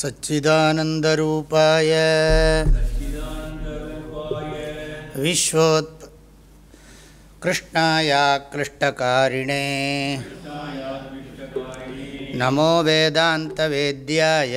सच्चिदानन्दरूपाय विश्वोत् कृष्णायाक्लिष्टकारिणे नमो वेदान्तवेद्याय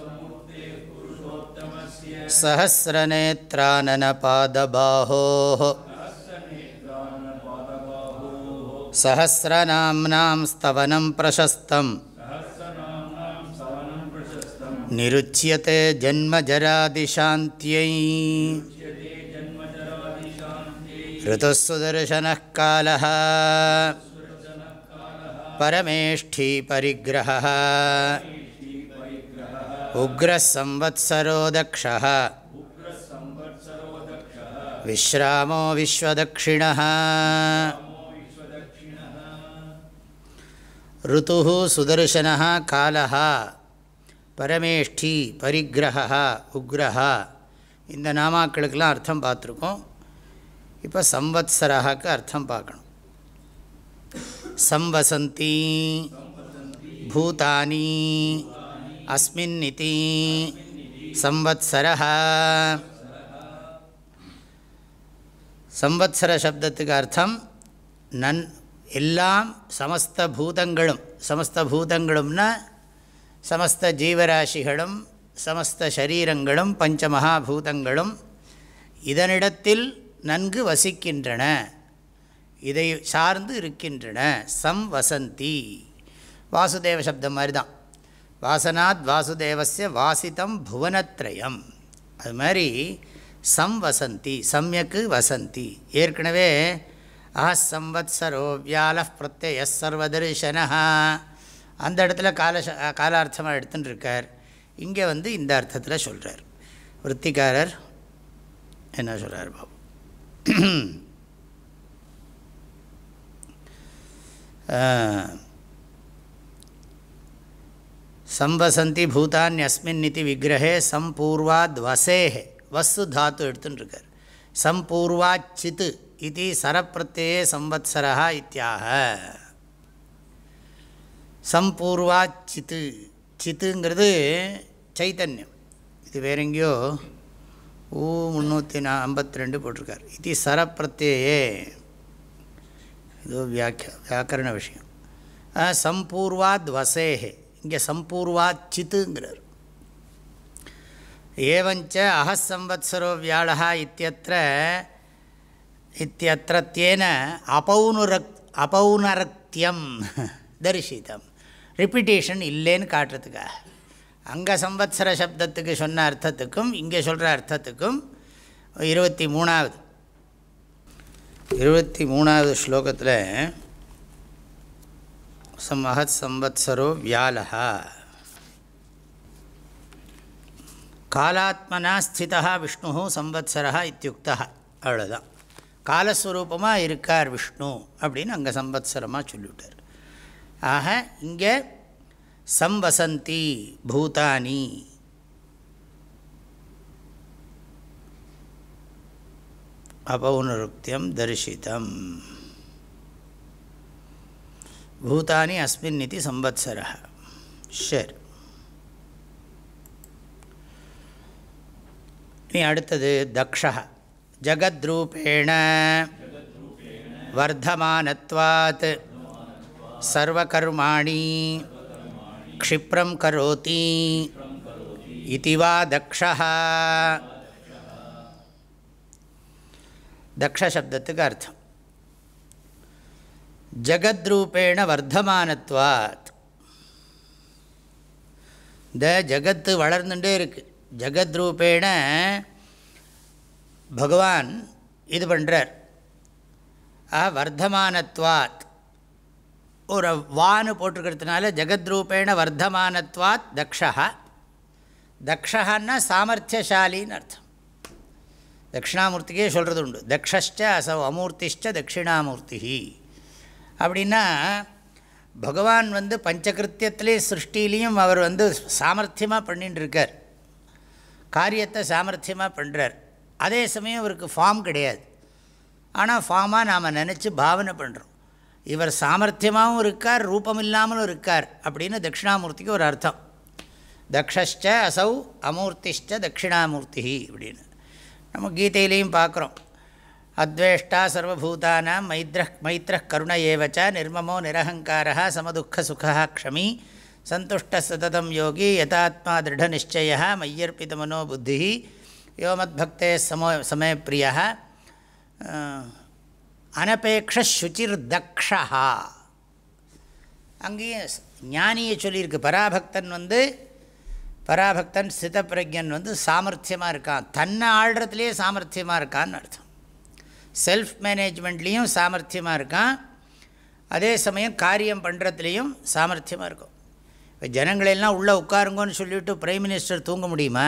सहस्रनेत्राननपादबाहोः सहस्रनाम्नां स्तवनं प्रशस्तम् निरुच्यते जन्मजरादिशान्त्यै ऋतुः सुदर्शनः कालः परमेष्ठी परिग्रहः उग्रः संवत्सरो दक्षः विश्रामो विश्वदक्षिणः ऋतुः सुदर्शनः कालः பரமேஷ்டி பரிகிரகா உக்ரஹா இந்த நாமாக்களுக்கெல்லாம் அர்த்தம் பார்த்துருக்கோம் இப்போ சம்வத்சராக்கு அர்த்தம் பார்க்கணும் சம்வசந்தி பூதானி அஸ்மின்னிதி சம்வத்சர சம்வத்சர சப்தத்துக்கு அர்த்தம் நன் எல்லாம் சமஸ்த பூதங்களும் சமஸ்த பூதங்களும்னா சமஸ்த ஜீவராசிகளும் சமஸ்த சரீரங்களும் பஞ்ச இதனிடத்தில் நன்கு வசிக்கின்றன. இதை சார்ந்து இருக்கின்றன. சம் வசந்தி. வாசுதேவ சப்தம் மாதிரி தான் வாசனாத் வாசுதேவசிய வாசித்தம் புவனத்ரயம். அது மாதிரி சம் வசந்தி சம்யக்கு வசந்தி. ஏற்கனவே அஹ சம்வத்சரோ வியால பிரத்யய சர்வதர்ஷனா அந்த இடத்துல கால காலார்த்தமாக எடுத்துன்னு இருக்கார் இங்கே வந்து இந்த அர்த்தத்தில் சொல்கிறார் விற்த்திக்காரர் என்ன சொல்கிறார் பாபு? சம்பசந்தி பூதான்யஸ்மின் நிதி விக்கிரகே சம்பூர்வாத் வசேஹே வஸ்து தாத்து எடுத்துட்டுருக்கார் சம்பூர்வாச்சித்து இது சரப்பிரத்யே சம்வத்சரா இத்தியாக. சம்பூர்வாச்சித்து சித்துங்கிறது சைத்தன்யம். இது வேற எங்கேயோ ஊ முந்நூற்றி நா ஐம்பத்தி ரெண்டு போட்டிருக்கார். இது சரப்பிரத்யே இதோ வியாக்கிய வியாக்கரண விஷயம். சம்பூர்வாத் வசேஹே இங்கே சம்பூர்வாத் சித்துங்கிறார் ஏவஞ்ச அகசம்வத்சரோ வியாழா இத்தியத்திர இத்தியத்திரத்தியேன அபௌனுரக் அபௌனரக்தியம் தரிசித்தம் ரிப்பிட்டேஷன் இல்லைன்னு காட்டுறதுக்காக. அங்கே சம்வத்சர சப்தத்துக்கு சொன்ன அர்த்தத்துக்கும் இங்கே சொல்கிற அர்த்தத்துக்கும் இருபத்தி மூணாவது. இருபத்தி மூணாவது ஸ்லோகத்தில் மகத் சம்பத்சரோ வியாலா காலாத்மனா ஸ்திதா விஷ்ணு சம்பத்சரா இத்தியுக்தா அவ்வளோதான் காலஸ்வரூபமாக இருக்கார் விஷ்ணு அப்படின்னு அங்கே சம்பத்சரமாக சொல்லிவிட்டார். ஆக இங்கே சம்வசந்தி பூதானி. அபௌனருக்தியம் தரிசிதம். பூதானி அஸ்மின் இது சம்வத்சர சரி இனி அடுத்தது தக்ஷா ஜகத்ரூபேண வர்தமானத்வாத் சர்வகர்மாணி க்ஷிப்ரம் கரோதி இதி வா தக்ஷா தக்ஷசப்தத்துக்கு அர்த்தம் ஜகத்ரூபேண வர்த்தமானத்வாத். இந்த ஜகத்து வளர்ந்துட்டே இருக்குது ஜகத்ரூபேண பகவான் இது பண்ணுறார் வர்த்தமானத்வாத். ஒரு வான்னு போட்டிருக்கிறதுனால ஜெகத்ரூபேண வர்த்தமானத்வாத் தக்ஷா தக்ஷன்னா சாமர்த்தியசாலின்னு அர்த்தம். தட்சிணாமூர்த்திக்கே சொல்கிறது உண்டு தக்ஷஷ்ட அசவ் அமூர்த்திஷ்ட தட்சிணாமூர்த்தி அப்படின்னா பகவான் வந்து பஞ்சகிருத்தியத்திலே சிருஷ்டிலையும் அவர் வந்து சாமர்த்தியமாக பண்ணிட்டு இருக்கார் காரியத்தை சாமர்த்தியமாக பண்ணுறார் அதே சமயம் இவருக்கு ஃபார்ம் கிடையாது. ஆனால் ஃபார்மாக நாம் நினச்சி பாவனை பண்ணுறோம் இவர் சாமர்த்தியமாகவும் இருக்கார் ரூபம் இல்லாமலும் இருக்கார் அப்படின்னு தட்சிணாமூர்த்திக்கு ஒரு அர்த்தம். தக்ஷஷ்ட அசௌ அமூர்த்திஷ்ட தட்சிணாமூர்த்தி அப்படின்னு. நம்ம கீதையிலையும் பார்க்குறோம். அத்வேஷ்டா சர்வூதானாம் மைத்ர மைத்ர கருண ஏவச்ச நிர்மமோ நிரஹங்கார சமதுக்கசுகா க்ஷமி சந்துஷ்ட சததம் யோகி யதாத்மா திருட நிச்சய மையர்ப்பித மனோ புத்தி யோமத்பக்தே சமோ சமய பிரிய அனபேக்ஷ தக்ஷா அங்கேயும் ஞானியை சொல்லியிருக்கு பராபக்தன் வந்து பராபக்தன் சிதப்பிரஜன் வந்து சாமர்த்தியமாக இருக்கான். தன்னை ஆள்றதுலேயே சாமர்த்தியமாக இருக்கான்னு அர்த்தம். செல்ஃப் மேனேஜ்மெண்ட்லேயும் சாமர்த்தியமாக இருக்கான். அதே சமயம் காரியம் பண்ணுறதுலேயும் சாமர்த்தியமாக இருக்கும். இப்போ ஜனங்களெல்லாம் உள்ளே உட்காருங்கன்னு சொல்லிவிட்டு பிரைம் மினிஸ்டர் தூங்க முடியுமா?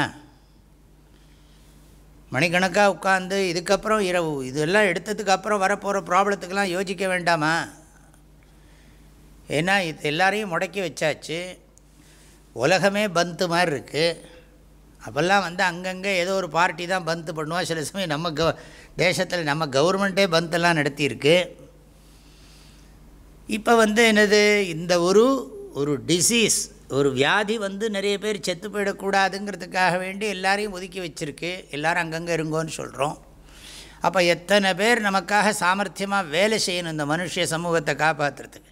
மணிக்கணக்காக உட்காந்து இதுக்கப்புறம் இரவு இதெல்லாம் எடுத்ததுக்கு அப்புறம் வரப்போகிற ப்ராப்ளத்துக்கெல்லாம் யோசிக்க வேண்டாமா? ஏன்னா இது எல்லாரையும் முடக்கி வச்சாச்சு. உலகமே பந்து மாதிரி இருக்குது அப்போல்லாம் வந்து அங்கங்கே ஏதோ ஒரு பார்ட்டி தான் பந்து பண்ணுவோம் சில சமயம் நம்ம கவ தேசத்தில் நம்ம கவர்மெண்ட்டே பந்தெல்லாம் நடத்தியிருக்கு. இப்போ வந்து என்னது இந்த ஒரு ஒரு டிசீஸ் ஒரு வியாதி வந்து நிறைய பேர் செத்து போயிடக்கூடாதுங்கிறதுக்காக வேண்டி எல்லாரையும் ஒதுக்கி வச்சுருக்கு. எல்லோரும் அங்கங்கே இருங்கோன்னு சொல்கிறோம் அப்போ எத்தனை பேர் நமக்காக சாமர்த்தியமாக வேலை செய்யணும் இந்த மனுஷ சமூகத்தை காப்பாற்றுறதுக்கு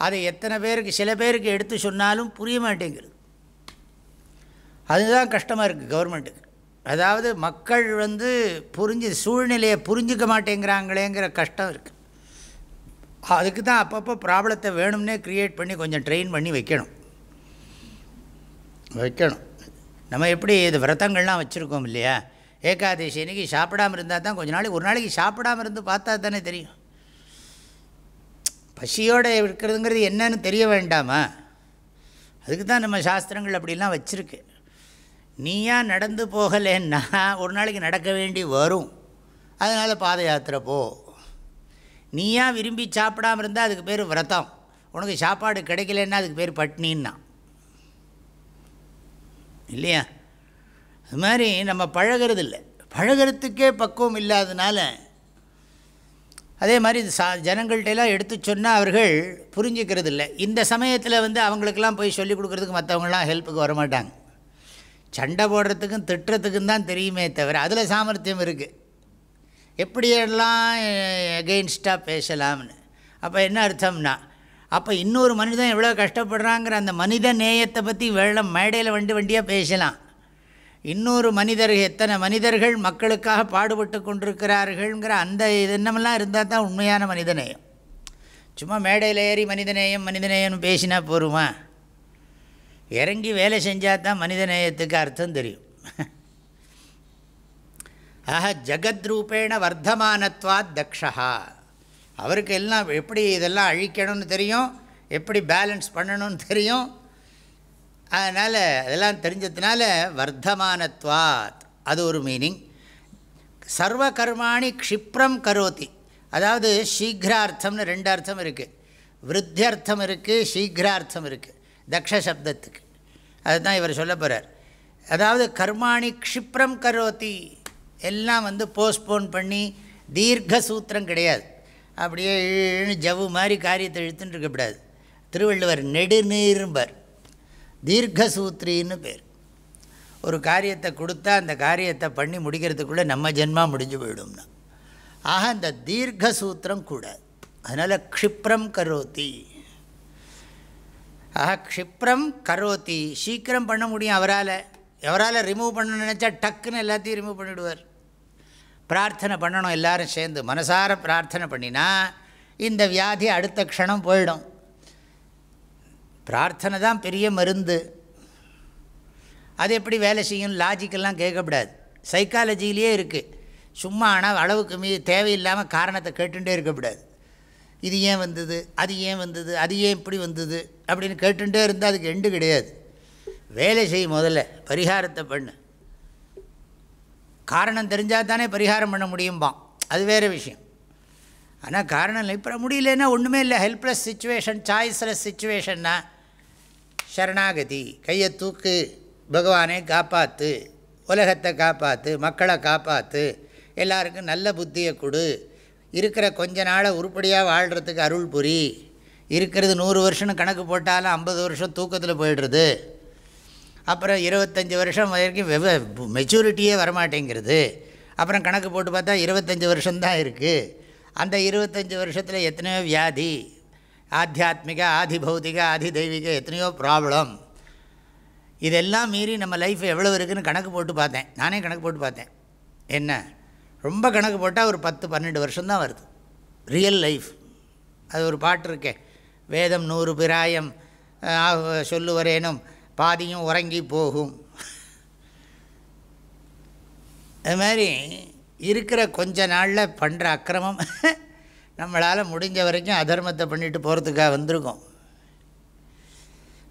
அதை எத்தனை பேருக்கு சில பேருக்கு எடுத்து சொன்னாலும் புரிய மாட்டேங்கிறது அதுதான் கஷ்டமாக இருக்குது கவர்மெண்ட்டுக்கு அதாவது மக்கள் வந்து புரிஞ்சு சூழ்நிலையை புரிஞ்சிக்க மாட்டேங்கிறாங்களேங்கிற கஷ்டம் இருக்குது அதுக்கு தான் அப்பப்போ ப்ராப்ளத்தை வேணும்னே க்ரியேட் பண்ணி கொஞ்சம் ட்ரெயின் பண்ணி வைக்கணும். வைக்கணும். நம்ம எப்படி இது விரதங்கள்லாம் வச்சுருக்கோம் இல்லையா? ஏகாதசி இன்றைக்கி சாப்பிடாமல் இருந்தால் தான் கொஞ்ச நாளைக்கு ஒரு நாளைக்கு சாப்பிடாமல் இருந்து பார்த்தா தானே தெரியும். பசியோடு இருக்கிறதுங்கிறது என்னன்னு தெரிய வேண்டாமா? அதுக்கு தான் நம்ம சாஸ்திரங்கள் அப்படிலாம் வச்சுருக்கு. நீயா நடந்து போகலைன்னா ஒரு நாளைக்கு நடக்க வேண்டி வரும். அதனால் பாத யாத்திரை போ. நீயா விரும்பி சாப்பிடாமல் இருந்தால் அதுக்கு பேர் விரதம். உனக்கு சாப்பாடு கிடைக்கலன்னா அதுக்கு பேர் பட்னின்னா இல்லையா? அது மாதிரி நம்ம பழகிறது இல்லை. பழகிறதுக்கே பக்குவம் இல்லாதனால அதே மாதிரி சா ஜனங்கள்கிட்டலாம் எடுத்து சொன்னால் அவர்கள் புரிஞ்சுக்கிறது இல்லை. இந்த சமயத்தில் வந்து அவங்களுக்கெல்லாம் போய் சொல்லிக் கொடுக்குறதுக்கு மற்றவங்களாம் ஹெல்ப்புக்கு வரமாட்டாங்க. சண்டை போடுறதுக்கும் திட்டுறதுக்கும் தான் தெரியுமே தவிர அதில் சாமர்த்தியம் இருக்குது எப்படியெல்லாம் எகெயின்ஸ்டாக பேசலாம்னு. அப்போ என்ன அர்த்தம்னா அப்போ இன்னொரு மனிதன் எவ்வளோ கஷ்டப்படுறாங்கிற அந்த மனித நேயத்தை பற்றி வெள்ளம் மேடையில் வண்டி வண்டியாக பேசலாம். இன்னொரு மனிதர் எத்தனை மனிதர்கள் மக்களுக்காக பாடுபட்டு கொண்டிருக்கிறார்கள்ங்கிற அந்த எண்ணமெல்லாம் இருந்தால் தான் உண்மையான மனிதநேயம். சும்மா மேடையில் ஏறி மனிதநேயம் மனிதநேயம்னு பேசினா போருமா இறங்கி வேலை செஞ்சால் தான் மனிதநேயத்துக்கு அர்த்தம் தெரியும். ஆக ஜகத்ரூபேண வர்த்தமானத்வாத் தக்ஷா அவருக்கு எல்லாம் எப்படி இதெல்லாம் அழிக்கணும்னு தெரியும் எப்படி பேலன்ஸ் பண்ணணும்னு தெரியும். அதனால் அதெல்லாம் தெரிஞ்சதுனால வர்த்தமானத்வாத் அது ஒரு மீனிங். சர்வ கர்மாணி க்ஷிப்ரம் கரோதி. அதாவது சீக்கிரார்த்தம்னு ரெண்டு அர்த்தம் இருக்குது விருத்தியர்த்தம் இருக்குது சீக்கிரார்த்தம் இருக்குது தக்ஷ சப்தத்துக்கு. அதுதான் இவர் சொல்ல போகிறார் அதாவது கர்மாணி க்ஷிப்ரம் கரோத்தி எல்லாம் வந்து போஸ்ட்போன் பண்ணி தீர்க்க சூத்திரம் கிடையாது. அப்படியே இழுன்னு ஜவ்வு மாதிரி காரியத்தை இழுத்துன்னு இருக்கக்கூடாது திருவள்ளுவர் நெடுநீர்பர் தீர்க்கசூத்ரின்னு பேர். ஒரு காரியத்தை கொடுத்தா அந்த காரியத்தை பண்ணி முடிக்கிறதுக்குள்ளே நம்ம ஜென்மா முடிஞ்சு போயிடும்னா. ஆக அந்த தீர்க்க சூத்திரம் கூட. அதனால் க்ஷிப்ரம் கரோத்தி ஆக க்ஷிப்ரம் கரோத்தி. சீக்கிரம் பண்ண முடியும் அவரால். எவரால் ரிமூவ் பண்ணணும்னு நினச்சா டக்குன்னு எல்லாத்தையும் ரிமூவ் பண்ணிவிடுவார் பிரார்த்தனை பண்ணணும் எல்லோரும் சேர்ந்து. மனசார பிரார்த்தனை பண்ணினா இந்த வியாதி அடுத்த க்ஷணம் போயிடும். பிரார்த்தனை தான் பெரிய மருந்து. அது எப்படி வேலை செய்யும்? லாஜிக்கெல்லாம் கேட்கக்கூடாது. சைக்காலஜிலேயே இருக்குது சும்மா ஆனால் அளவுக்கு மீ தேவையில்லாமல் காரணத்தை கேட்டுகிட்டே இருக்கக்கூடாது. இது ஏன் வந்தது? அது ஏன் வந்தது? அது ஏன் இப்படி வந்தது? அப்படின்னு கேட்டுகிட்டே இருந்தால் அதுக்கு எண்டு கிடையாது. வேலை செய் முதல்ல பரிகாரத்தை பண்ணு. காரணம் தெரிஞ்சால் தானே பரிகாரம் பண்ண முடியும்பான். அது வேறு விஷயம். ஆனால் காரணம் இல்லை. இப்போ முடியலன்னா ஒன்றுமே இல்லை. ஹெல்ப்லெஸ் சுச்சுவேஷன் சாய்ஸ்லெஸ் சுச்சுவேஷன்னா சரணாகதி. கையை தூக்கு. பகவானை காப்பாற்று உலகத்தை காப்பாற்று மக்களை காப்பாற்று எல்லாருக்கும் நல்ல புத்தியை கொடு. இருக்கிற கொஞ்ச நாளை உருப்படியாக வாழ்கிறதுக்கு அருள் புரி. இருக்கிறது நூறு வருஷம்னு கணக்கு போட்டாலும் ஐம்பது வருஷம் தூக்கத்தில் போயிடுறது. அப்புறம் இருபத்தஞ்சி வருஷம் வரைக்கும் வெவ மெச்சூரிட்டியே வரமாட்டேங்கிறது. அப்புறம் கணக்கு போட்டு பார்த்தா இருபத்தஞ்சி வருஷம்தான் இருக்குது அந்த இருபத்தஞ்சி வருஷத்தில் எத்தனையோ வியாதி ஆத்தியாத்மிக ஆதி பௌத்திக ஆதி தெய்வீக எத்தனையோ ப்ராப்ளம் இதெல்லாம் மீறி நம்ம லைஃப் எவ்வளோ இருக்குதுன்னு கணக்கு போட்டு பார்த்தேன். நானே கணக்கு போட்டு பார்த்தேன். என்ன? ரொம்ப கணக்கு போட்டால் ஒரு பத்து பன்னெண்டு வருஷம்தான் வருது. ரியல் லைஃப் அது ஒரு பாட்டு இருக்கே. வேதம் நூறு பிராயம் சொல்லுவரேனும் பாதியும் உறங்கி போகும். அது மாதிரி இருக்கிற கொஞ்ச நாளில் பண்ணுற அக்கிரமம் நம்மளால் முடிஞ்ச வரைக்கும் அதர்மத்தை பண்ணிட்டு போகிறதுக்காக வந்திருக்கோம்.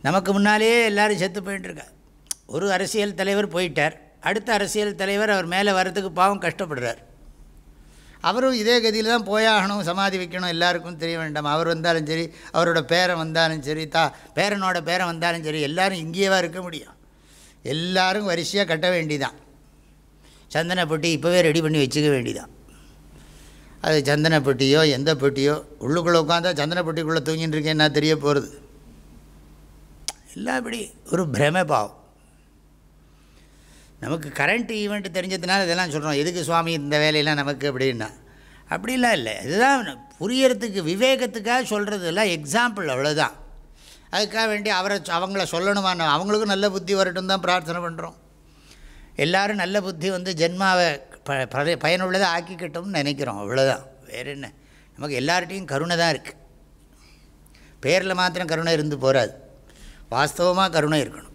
நமக்கு முன்னாலேயே எல்லோரும் செத்து போயிட்டுருக்கா ஒரு அரசியல் தலைவர் போயிட்டார். அடுத்த அரசியல் தலைவர் அவர் மேலே வர்றதுக்கு பாவம் கஷ்டப்படுறார். அவரும் இதே கதியில் தான் போயாகணும் சமாதி வைக்கணும் எல்லாருக்கும் தெரிய வேண்டாம். அவர் வந்தாலும் சரி அவரோட பேரன் வந்தாலும் சரி தா பேரனோட பேரன் வந்தாலும் சரி எல்லோரும் இங்கேயேவா இருக்க முடியும். எல்லோரும் வரிசையாக கட்ட வேண்டிதான். சந்தன பெட்டி இப்போவே ரெடி பண்ணி வச்சுக்க வேண்டிதான். அது சந்தன பெட்டியோ எந்த பெட்டியோ உள்ளுக்குள்ளே உட்காந்தா சந்தன பெட்டிக்குள்ளே தூங்கின்னு இருக்கேன் என்ன தெரிய போகிறது எல்லாம் இப்படி ஒரு பிரமை பாவம் நமக்கு கரண்ட் ஈவெண்ட் தெரிஞ்சதுனால இதெல்லாம் சொல்கிறோம் எதுக்கு சுவாமி இந்த வேலையெல்லாம் நமக்கு அப்படின்னா? அப்படிலாம் இல்லை. இதுதான் புரியறதுக்கு விவேகத்துக்காக சொல்கிறதெல்லாம் எக்ஸாம்பிள் அவ்வளோதான் அதுக்காக வேண்டி அவரை அவங்கள சொல்லணுமான அவங்களுக்கும் நல்ல புத்தி வரட்டும் தான் பிரார்த்தனை பண்ணுறோம் எல்லோரும் நல்ல புத்தி வந்து ஜென்மாவை ப பயனுள்ளதை ஆக்கிக்கட்டும்னு நினைக்கிறோம். அவ்வளோதான் வேறு என்ன? நமக்கு எல்லார்ட்டையும் கருணை தான் இருக்குது பேரில் மாத்திரம் கருணை இருந்து போகாது வாஸ்தவமாக கருணை இருக்கணும்.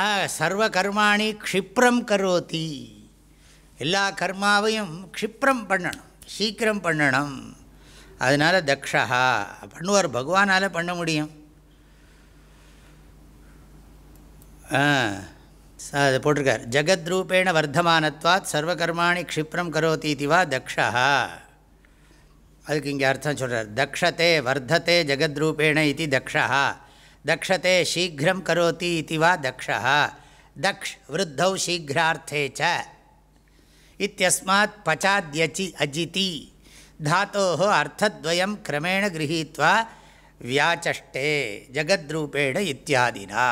ஆ சர்வ கர்மாணி க்ஷிப்ரம் கரோதி. எல்லா கர்மாவையும் க்ஷிப்ரம் பண்ணணும் சீக்கிரம் பண்ணணும். அதனால் தக்ஷா பண்ணுவார் பகவானால் பண்ண முடியும். அது போட்டிருக்கார். ஜெகத்ரூபேண வர்த்தமானத்வாத் சர்வகர்மாணி க்ஷிப்ரம் கரோதி இது வா தக்ஷா அதுக்கு இங்கே அர்த்தம் சொல்கிறார் தக்ஷத்தே வர்த்தத்தை ஜெகத்ரூபேண இது தக்ஷா தக்ஷத்தை சீக்கிரம் கரோதி இது வா தக்ஷா தக்ஷ் விருத்தௌ சீக்கிரார்த்தே ச இத்தியஸ்மாத் பச்சாத்யச்சி அஜிதி தாத்தோ அர்த்தத்வயம் கிரமேண கிரகீத்வா வியாச்சஷ்டே ஜகத்ரூபேண இத்தியாதினா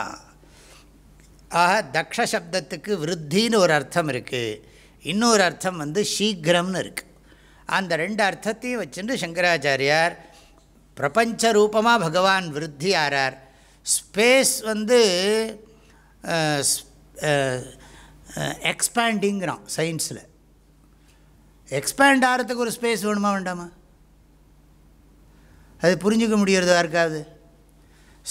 ஆக தக்ஷப்தத்துக்கு விருத்தின்னு ஒரு அர்த்தம் இருக்குது இன்னொரு அர்த்தம் வந்து சீக்கிரம்னு இருக்குது அந்த ரெண்டு அர்த்தத்தையும் வச்சுட்டு சங்கராச்சாரியார் பிரபஞ்ச ரூபமாக பகவான் விருத்தி ஆறார் ஸ்பேஸ் வந்து எக்ஸ்பேண்டிங்கிறான் சயின்ஸில் எக்ஸ்பேண்ட் ஆகிறதுக்கு ஒரு ஸ்பேஸ் வேணுமா வேண்டாமா? அது புரிஞ்சிக்க முடியறது யாருக்காவது?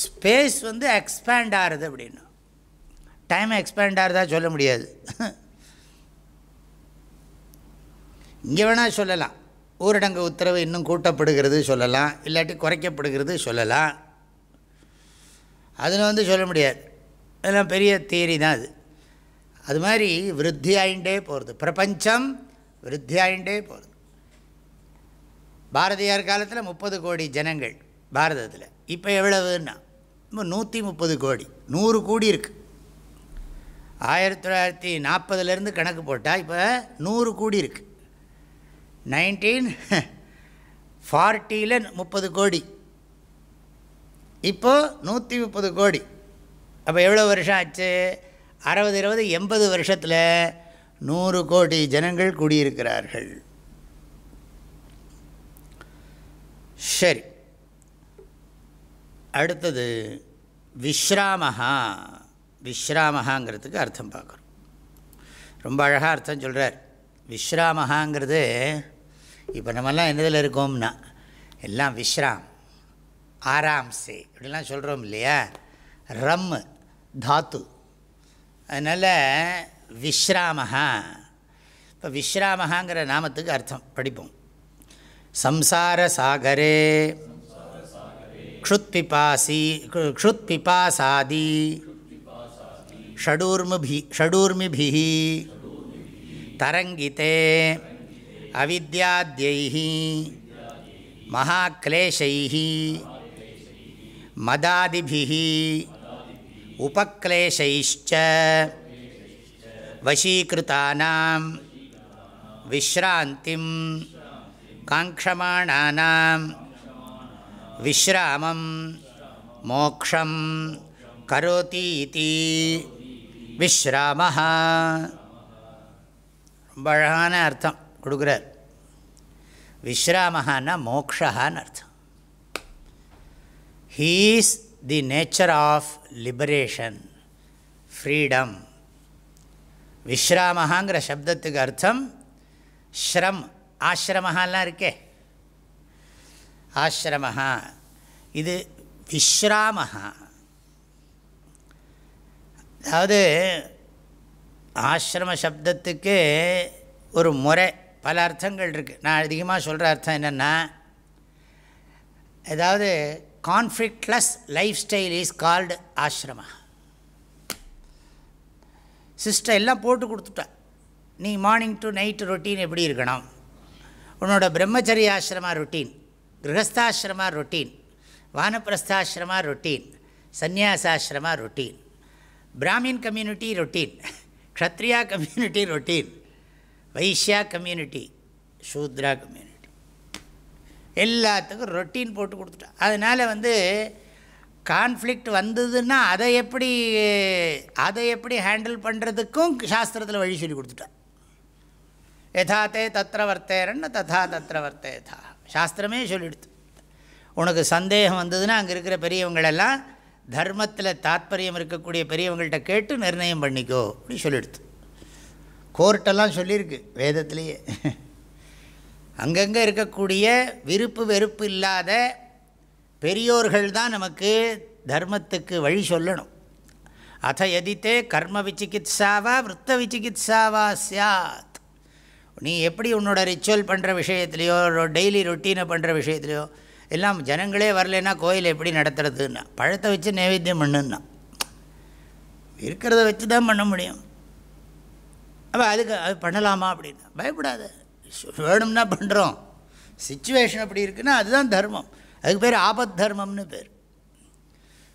ஸ்பேஸ் வந்து எக்ஸ்பேண்ட் ஆகிறது அப்படின்னா. டைம் எக்ஸ்பேண்ட் ஆகிறதா சொல்ல முடியாது. இங்கே வேணால் சொல்லலாம். ஊரடங்கு உத்தரவு இன்னும் கூட்டப்படுகிறது சொல்லலாம். இல்லாட்டி குறைக்கப்படுகிறது சொல்லலாம். அதில் வந்து சொல்ல முடியாது. அதெல்லாம் பெரிய தியரி தான் அது. அது மாதிரி விருத்தி ஆயிண்டே போகிறது பிரபஞ்சம் விருத்தி ஆயிண்டே போகிறது பாரதியார் காலத்தில் முப்பது கோடி ஜனங்கள் பாரதத்தில். இப்போ எவ்வளவுன்னா? இப்போ நூற்றி முப்பது கோடி. நூறு கோடி இருக்குது ஆயிரத்தி தொள்ளாயிரத்தி நாற்பதுலேருந்து கணக்கு போட்டால் இப்போ நூறு கோடி இருக்குது நைன்டீன் ஃபார்ட்டியில் முப்பது கோடி. இப்போது நூற்றி முப்பது கோடி. அப்போ எவ்வளோ வருஷம் ஆச்சு? அறுபது இருபது எண்பது வருஷத்தில் நூறு கோடி ஜனங்கள் கூடியிருக்கிறார்கள். சரி. அடுத்தது விஸ்ராமஹா விஸ்ராமஹாங்கிறதுக்கு அர்த்தம் பார்க்குறோம். ரொம்ப அழகாக அர்த்தம் சொல்கிறார் விஸ்ராமஹாங்கிறது இப்போ நம்மெல்லாம் என்னதில் இருக்கோம்னா எல்லாம் விஸ்ராம் ஆராம்சே. இப்படிலாம் சொல்கிறோம் இல்லையா? ரம் தாத்து. அதனால் விஸ்ராமஹா இப்போ விஸ்ராமஹாங்கிற நாமத்துக்கு அர்த்தம். படிப்போம். சம்சார சாகரே. க்ஷுத்பிபாசி க்ஷுத்பிபாசாதி. ஷடூர்முபி ஷடூர்மிபிஹி. தரங்கித்தே அவித்யாத்யை மகாக்லேஷை मदादिभिः उपक्लेशैश्च वशीकृतानां विश्रान्तिं काङ्क्षमाणानां विश्रामं मोक्षं करोति इति विश्रामः ரொம்ப அழகான அர்த்தம் கொடுக்குறார் விஸ்ராமஹான்னா மோக்ஷான்னு அர்த்தம் He's the nature of liberation freedom விஸ்ராமகாங்கிற சப்தத்துக்கு அர்த்தம் ஸ்ரம் ஆசிரமஹாலாம் இருக்கே ஆசிரமஹா இது விஸ்ராமஹா அதாவது ஆசிரம சப்தத்துக்கு ஒரு முறை பல அர்த்தங்கள் இருக்குது நான் அதிகமாக சொல்கிற அர்த்தம் என்னென்னா ஏதாவது conflictless life style is called ashrama system எல்லாம் போட்டு கொடுத்துட்டா. நீ மார்னிங் டு நைட் ரொட்டீன் எப்படி இருக்கணும்? உன்னோட பிரம்மச்சரிய Ashrama routine கிரகஸ்தாசிரமா routine வானப்பிரஸ்தாசிரமா routine சந்நியாசாசிரமா routine Brahmin community routine Kshatriya community routine Vaishya community Shudra community எல்லாத்துக்கும் ரொட்டீன் போட்டு கொடுத்துட்டா. அதனால் வந்து கான்ஃப்ளிக்ட் வந்ததுன்னா அதை எப்படி அதை எப்படி ஹேண்டில் பண்ணுறதுக்கும் சாஸ்திரத்தில் வழி சொல்லி கொடுத்துட்டான் யதாத்தே தத்திர வர்த்தேரன்னு ததா தத்திர வர்த்தேதா சாஸ்திரமே சொல்லிடுது. உனக்கு சந்தேகம் வந்ததுன்னா அங்கே இருக்கிற பெரியவங்களெல்லாம் தர்மத்தில் தாத்பரியம் இருக்கக்கூடிய பெரியவங்கள்ட்ட கேட்டு நிர்ணயம் பண்ணிக்கோ அப்படி சொல்லிடுது. கோர்ட்டெல்லாம் சொல்லியிருக்கு வேதத்திலேயே. அங்கங்கே இருக்கக்கூடிய விருப்பு வெறுப்பு இல்லாத பெரியோர்கள் தான் நமக்கு தர்மத்துக்கு வழி சொல்லணும். அத எதித்தே கர்ம விசிகித்சாவா விற்த்த விசிகித்சாவா சாத். நீ எப்படி உன்னோட ரிச்சுவல் பண்ணுற விஷயத்துலையோ டெய்லி ரொட்டீனை பண்ணுற விஷயத்துலையோ எல்லாம் ஜனங்களே வரலைன்னா கோயில் எப்படி நடத்துறதுன்னா பழத்தை வச்சு நைவேத்தியம் பண்ணுன்னா. இருக்கிறத வச்சு தான் பண்ண முடியும். அப்போ அதுக்கு அது பண்ணலாமா அப்படின்னா பயப்படாத. வேணும்னா பண்ணுறோம் சுச்சுவேஷன் அப்படி இருக்குன்னா அதுதான் தர்மம். அதுக்கு பேர் ஆபத் தர்மம்னு பேர்.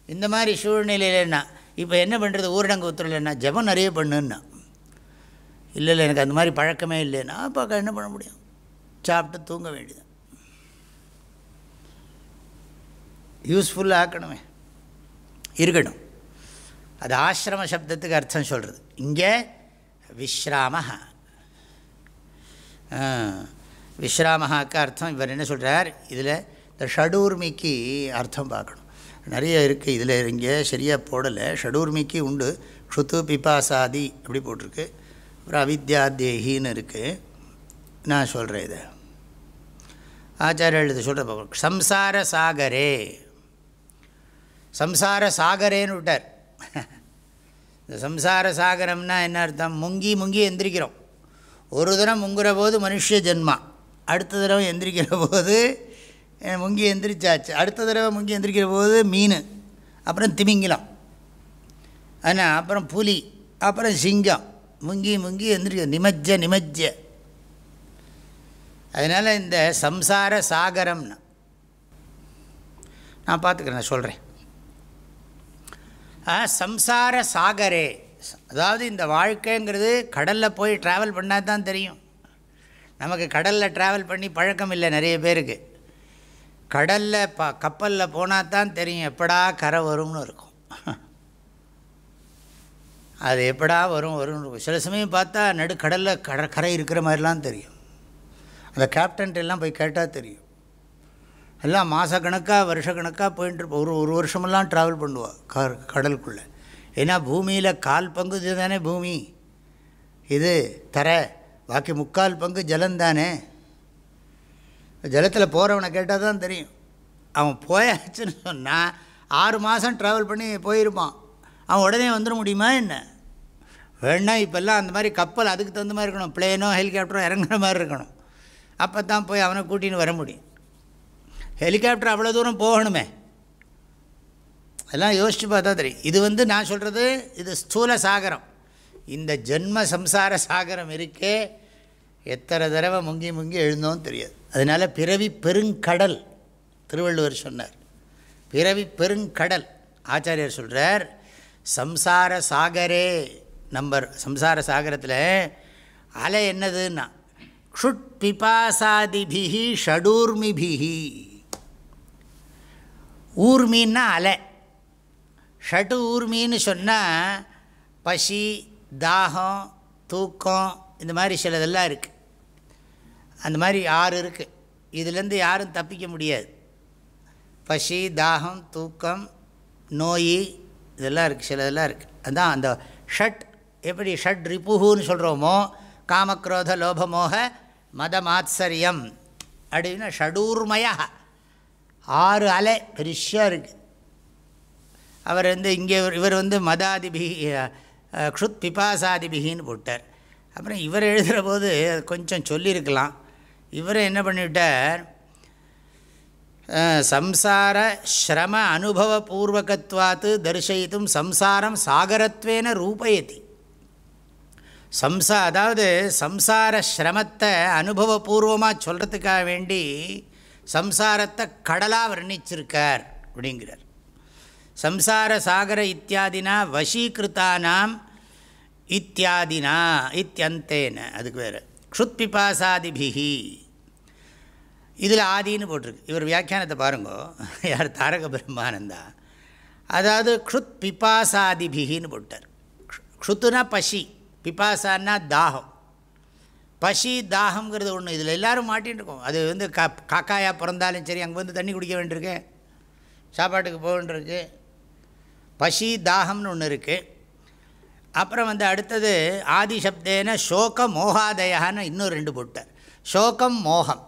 இந்த மாதிரி சூழ்நிலையிலன்னா இப்போ என்ன பண்ணுறது ஊரடங்கு உத்தரவுலன்னா ஜபம் நிறைய பண்ணுன்னா. இல்லை இல்லை எனக்கு அந்த மாதிரி பழக்கமே இல்லைன்னா அப்போ என்ன பண்ண முடியும்? சாப்பிட்டு தூங்க வேண்டியது. யூஸ்ஃபுல்லாக ஆக்கணுமே. இருக்கணும். அது ஆசிரம சப்தத்துக்கு அர்த்தம் சொல்கிறது இங்கே விஸ்ராமஹ விஸ்ராமஹாக்கு அர்த்தம். இவர் என்ன சொல்கிறார் இதில் இந்த ஷடூர்மிக்கு அர்த்தம் பார்க்கணும். நிறைய இருக்குது இதில் இங்கே சரியாக போடலை. ஷடூர்மிக்கு உண்டு. க்ஷுத்து பிபாசாதி அப்படி போட்டிருக்கு. அப்புறம் அவித்யாத்தேகின்னு இருக்குது நான் சொல்கிறேன் இதை. ஆச்சாரியர் இது சொல்கிற பார்க்கணும் சம்சார சாகரே. சம்சார சாகரேன்னு விட்டார். இந்த சம்சார சாகரம்னா என்ன அர்த்தம்? முங்கி முங்கி எந்திரிக்கிறோம். ஒரு தினம் முங்குற போது மனுஷ ஜென்மா. அடுத்த தடவை எந்திரிக்கிற போது முங்கி எந்திரிச்சாச்சு. அடுத்த தடவை முங்கி எந்திரிக்கிற போது மீன் அப்புறம் திமிங்கிலம். ஆனால் அப்புறம் புலி அப்புறம் சிங்கம். முங்கி முங்கி எந்திரிக்க நிமஜ்ஜ நிமஜ்ஜ. அதனால் இந்த சம்சார சாகரம்னு. நான் பார்த்துக்கிறேன் நான் சொல்கிறேன் சம்சார சாகரே. அதாவது இந்த வாழ்க்கைங்கிறது கடலில் போய் ட்ராவல் பண்ணால் தான் தெரியும். நமக்கு கடலில் ட்ராவல் பண்ணி பழக்கம் இல்லை நிறைய பேருக்கு. கடலில் ப கப்பலில் போனால் தான் தெரியும் எப்படா கரை வரும்னு இருக்கும். அது எப்படா வரும் வரும் சில சமயம் பார்த்தா நடுக்கடலில் கட கரை இருக்கிற மாதிரிலாம் தெரியும். அந்த கேப்டன்ட்டு எல்லாம் போய் கேட்டால் தெரியும். எல்லாம் மாதக்கணக்காக வருஷக்கணக்காக போயின்ட்டு ஒரு ஒரு வருஷமெல்லாம் ட்ராவல் பண்ணுவாள் க கடலுக்குள்ளே. ஏன்னா பூமியில் கால் பங்கு தானே பூமி. இது தர. பாக்கி முக்கால் பங்கு ஜலந்தானே ஜலத்தில் போகிறவனை கேட்டால் தான் தெரியும். அவன் போயாச்சுன்னு சொன்னால் ஆறு மாதம் ட்ராவல் பண்ணி போயிருப்பான். அவன் உடனே வந்துட முடியுமா என்ன? வேணா இப்போல்லாம் அந்த மாதிரி கப்பல் அதுக்கு தகுந்த மாதிரி இருக்கணும். பிளேனோ ஹெலிகாப்டரோ இறங்குற மாதிரி இருக்கணும். அப்போ தான் போய் அவனை கூட்டின்னு வர முடியும். ஹெலிகாப்டர் அவ்வளோ தூரம் போகணுமே. அதெல்லாம் யோசித்து பார்த்தா தெரியும் இது வந்து நான் சொல்கிறது இது ஸ்தூல சாகரம். இந்த ஜென்ம சம்சார சாகரம் இருக்கே எத்தனை தடவை முங்கி முங்கி எழுந்தோம் தெரியாது. அதனால் பிறவி பெருங்கடல் திருவள்ளுவர் சொன்னார். பிறவி பெருங்கடல் ஆச்சாரியர் சொல்கிறார் சம்சார சாகரே நம்பர் சம்சார சாகரத்தில் அலை என்னதுன்னா க்ஷுட் பிபாசாதிபிகி ஷடூர்மிபிகி ஊர்மின்னா அலை. ஷட்டு ஊர்மின்னு சொன்னால் பசி தாகம் தூக்கம் இந்த மாதிரி சிலதெல்லாம் இருக்குது அந்த மாதிரி ஆறு இருக்குது இதுலேருந்து யாரும் தப்பிக்க முடியாது. பசி தாகம் தூக்கம் நோய் இதெல்லாம் இருக்குது சிலதெல்லாம் இருக்குது அதுதான் அந்த ஷட் எப்படி ஷட் ரிப்புகுன்னு சொல்கிறோமோ காமக்ரோத லோபமோக மத மாத்சரியம் அப்படின்னா ஷடூர்மய. ஆறு அலை பெருசாக இருக்குது அவர் வந்து இங்கே இவர் வந்து மதாதிபி க்ஷுத் பிபாசாதிபிகின்னு போட்டார். அப்புறம் இவர் எழுதுகிற போது கொஞ்சம் சொல்லியிருக்கலாம். இவர் என்ன பண்ணிவிட்டார் சம்சார ஸ்ரம அனுபவபூர்வகத்வாத்து தரிசயித்தும் சம்சாரம் சாகரத்வேன ரூபயதி. சம்சா அதாவது சம்சார ஸ்ரமத்தை அனுபவபூர்வமாக சொல்கிறதுக்காக வேண்டி சம்சாரத்தை கடலாக வர்ணிச்சிருக்கார் அப்படிங்கிறார். சம்சார சாகர இத்தியாதினா வசீகிருத்தானாம் இத்தியாதினா இத்தியந்தேன. அதுக்கு வேறு. க்ஷுத் பிபாசாதிபிகி இதில் ஆதின்னு போட்டிருக்கு. இவர் வியாக்கியானத்தை பாருங்கோ. யார்? தாரக பிரம்மானந்தா. அதாவது க்ஷுத் பிபாசாதிபிகின்னு போட்டார். க்ஷுத்துனா பசி. பிபாசான்னா தாகம். பசி தாகங்கிறது ஒன்று இதில் எல்லோரும் மாட்டின்னு இருக்கோம். அது வந்து கா காக்காயாக பிறந்தாலும் சரி அங்கே வந்து தண்ணி குடிக்க வேண்டியிருக்கு. சாப்பாட்டுக்கு போக வேண்டியிருக்கு. பசி தாகம்னு ஒன்று இருக்குது அப்புறம் வந்து அடுத்தது ஆதிசப்தேன சோக மோகாதயான்னு இன்னும் ரெண்டு போட்டார். சோகம் மோகம்.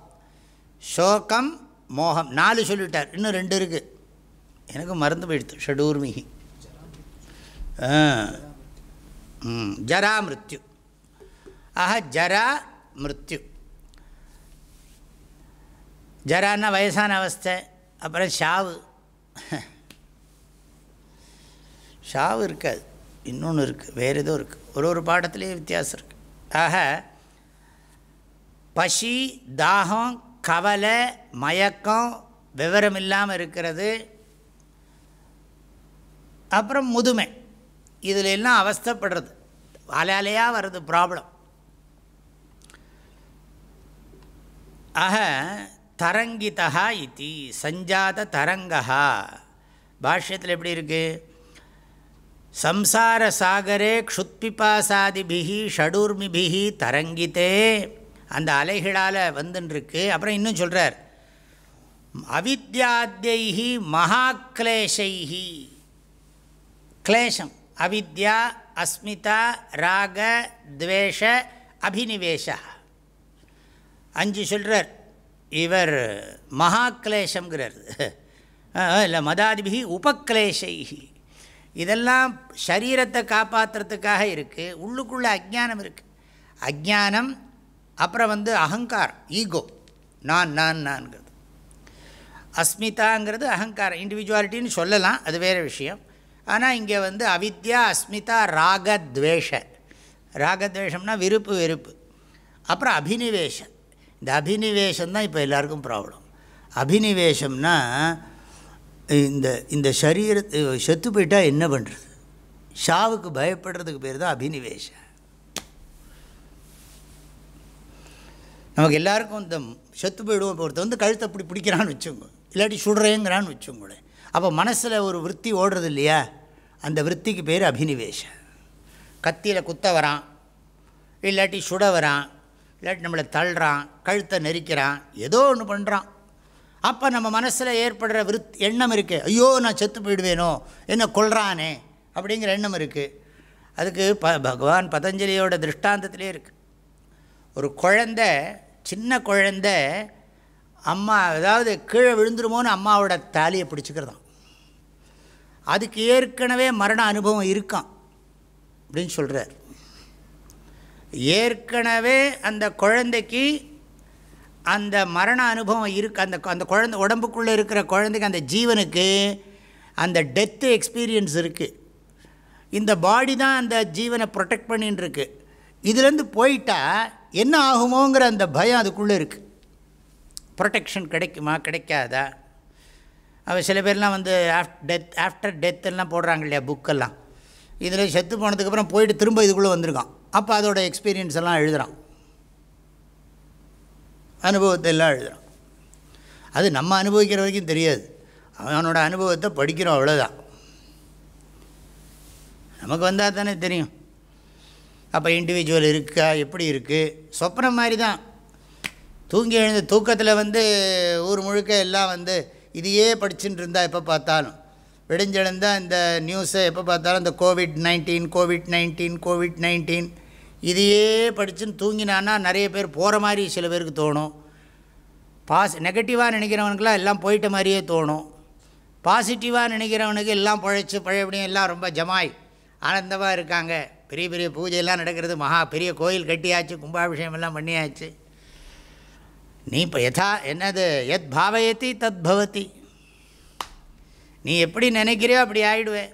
சோகம் மோகம். நாலு சொல்லிட்டார். இன்னும் ரெண்டு இருக்குது எனக்கு மறந்து போயிடுது ஷடூர்மிகி. ஜரா மிருத்யு. ஆஹ ஜரா மிருத்யு. ஜரான்னா வயசான அவஸ்தை. அப்புறம் ஷாவு. ஷாவு இருக்காது இன்னொன்று இருக்குது வேறு ஏதோ இருக்குது ஒரு ஒரு பாடத்துலேயே வித்தியாசம் இருக்குது ஆக பசி தாகம் கவலை மயக்கம் விவரம் இல்லாமல் இருக்கிறது அப்புறம் முதுமை. இதில் எல்லாம் அவஸ்தப்படுறது. அலையாலையாக வருது ப்ராப்ளம் ஆக தரங்கிதா இத்தி சஞ்சாத தரங்கா பாஷ்யத்தில் எப்படி இருக்குது சம்சாரசாகரே க்ஷுத்பிபாசாதிபிகி ஷடூர்மிபிகி தரங்கித்தே அந்த அலைகளால் வந்துருக்கு அப்புறம் இன்னும் சொல்கிறார் அவித்யாத்யைஹி மகாக்லேஷைஹி. கிளேஷம் அவித்யா அஸ்மிதா ராக துவேஷ அபினிவேஷா. அஞ்சு சொல்கிறார் இவர் மகாக்லேஷங்கிறார் இல்லை மதாதிபிகி உபக்லேஷைஹி. இதெல்லாம் சரீரத்தை காப்பாற்றுறதுக்காக இருக்குது உள்ளுக்குள்ளே அஜ்ஞானம் இருக்குது அஜ்ஞானம் அப்புறம் வந்து அகங்காரம் ஈகோ. நான் நான் நான்கிறது அஸ்மிதாங்கிறது அகங்காரம். இண்டிவிஜுவாலிட்டின்னு சொல்லலாம் அது வேறு விஷயம். ஆனால் இங்கே வந்து அவித்யா அஸ்மிதா ராகத்வேஷ. ராகத்வேஷம்னா விருப்பு வெறுப்பு. அப்புறம் அபினிவேஷம். இந்த அபினிவேஷம் தான் இப்போ எல்லாருக்கும் ப்ராப்ளம் அபினிவேஷம்னா இந்த இந்த சரீரத்தை செத்து போயிட்டால் என்ன பண்ணுறது ஷாவுக்கு பயப்படுறதுக்கு பேர் தான் அபினிவேஷம் நமக்கு எல்லாருக்கும் இந்த செத்து போயிடுவோம் இப்போ ஒருத்தர் வந்து கழுத்தை அப்படி பிடிக்கிறான்னு வச்சுங்க இல்லாட்டி சுடுறேங்கிறான்னு வச்சுங்களேன் அப்போ மனசில் ஒரு விற்பி ஓடுறது இல்லையா? அந்த விற்பிக்கு பேர் அபினிவேஷம் கத்தியில் குத்த வரான். இல்லாட்டி சுட வரான். இல்லாட்டி நம்மளை தள்ளுறான். கழுத்தை நெரிக்கிறான். ஏதோ ஒன்று பண்ணுறான் அப்போ நம்ம மனசில் ஏற்படுற விருத் எண்ணம் இருக்குது ஐயோ நான் செத்து போயிடுவேனோ? என்ன கொள்றானே அப்படிங்கிற எண்ணம் இருக்குது அதுக்கு ப பகவான் பதஞ்சலியோட திருஷ்டாந்தத்திலே இருக்குது ஒரு குழந்த சின்ன குழந்த அம்மா அதாவது கீழே விழுந்துருமோன்னு அம்மாவோட தாலியை பிடிச்சிக்கிறதாம் அதுக்கு ஏற்கனவே மரண அனுபவம் இருக்கான் அப்படின்னு சொல்கிறார் ஏற்கனவே அந்த குழந்தைக்கு அந்த மரண அனுபவம் இருக்கு அந்த அந்த குழந்தை உடம்புக்குள்ளே இருக்கிற குழந்தைக்கு அந்த ஜீவனுக்கு அந்த டெத்து எக்ஸ்பீரியன்ஸ் இருக்குது இந்த பாடி தான் அந்த ஜீவனை ப்ரொடெக்ட் பண்ணின்னு இருக்கு இதுலேருந்து போயிட்டால் என்ன ஆகுமோங்கிற அந்த பயம் அதுக்குள்ளே இருக்குது ப்ரொடெக்ஷன் கிடைக்குமா கிடைக்காதா? அவள் சில பேர்லாம் வந்து ஆஃப் டெத் ஆஃப்டர் டெத்தெல்லாம் போடுறாங்க இல்லையா புக்கெல்லாம் இதில் செத்து போனதுக்கப்புறம் போயிட்டு திரும்ப இதுக்குள்ளே வந்திருக்கான். அப்போ அதோட எக்ஸ்பீரியன்ஸ் எல்லாம் எழுதுகிறான் அனுபவத்தை எல்லாம் எழுதுகிறான் அது நம்ம அனுபவிக்கிற வரைக்கும் தெரியாது. அவனோட அனுபவத்தை படிக்கிறோம் அவ்வளோதான் நமக்கு வந்தால் தானே தெரியும். அப்போ இண்டிவிஜுவல் இருக்கா எப்படி இருக்குது சொப்னம் மாதிரி தான் தூங்கி எழுந்த தூக்கத்தில் வந்து ஊர் முழுக்க எல்லாம் வந்து இதையே படிச்சுட்டு இருந்தால் எப்போ பார்த்தாலும். விடிஞ்செழுந்தால் இந்த நியூஸை எப்போ பார்த்தாலும் இந்த Covid nineteen Covid nineteen Covid nineteen இதையே படிச்சுன்னு தூங்கினான்னா நிறைய பேர் போகிற மாதிரி சில பேருக்கு தோணும். பாஸ் நெகட்டிவாக நினைக்கிறவனுக்கெல்லாம் எல்லாம் போயிட்ட மாதிரியே தோணும். பாசிட்டிவாக நினைக்கிறவனுக்கு எல்லாம் பழைச்சி பழையபடியும் எல்லாம் ரொம்ப ஜமாய் ஆனந்தமாக இருக்காங்க. பெரிய பெரிய பூஜையெல்லாம் நடக்கிறது மகா பெரிய கோயில் கட்டியாச்சு கும்பாபிஷேகம் எல்லாம் பண்ணியாச்சு. நீ இப்போ யதா என்னது எத் பாவயத்தி தத் பவதி. நீ எப்படி நினைக்கிறியோ அப்படி ஆயிடுவேன்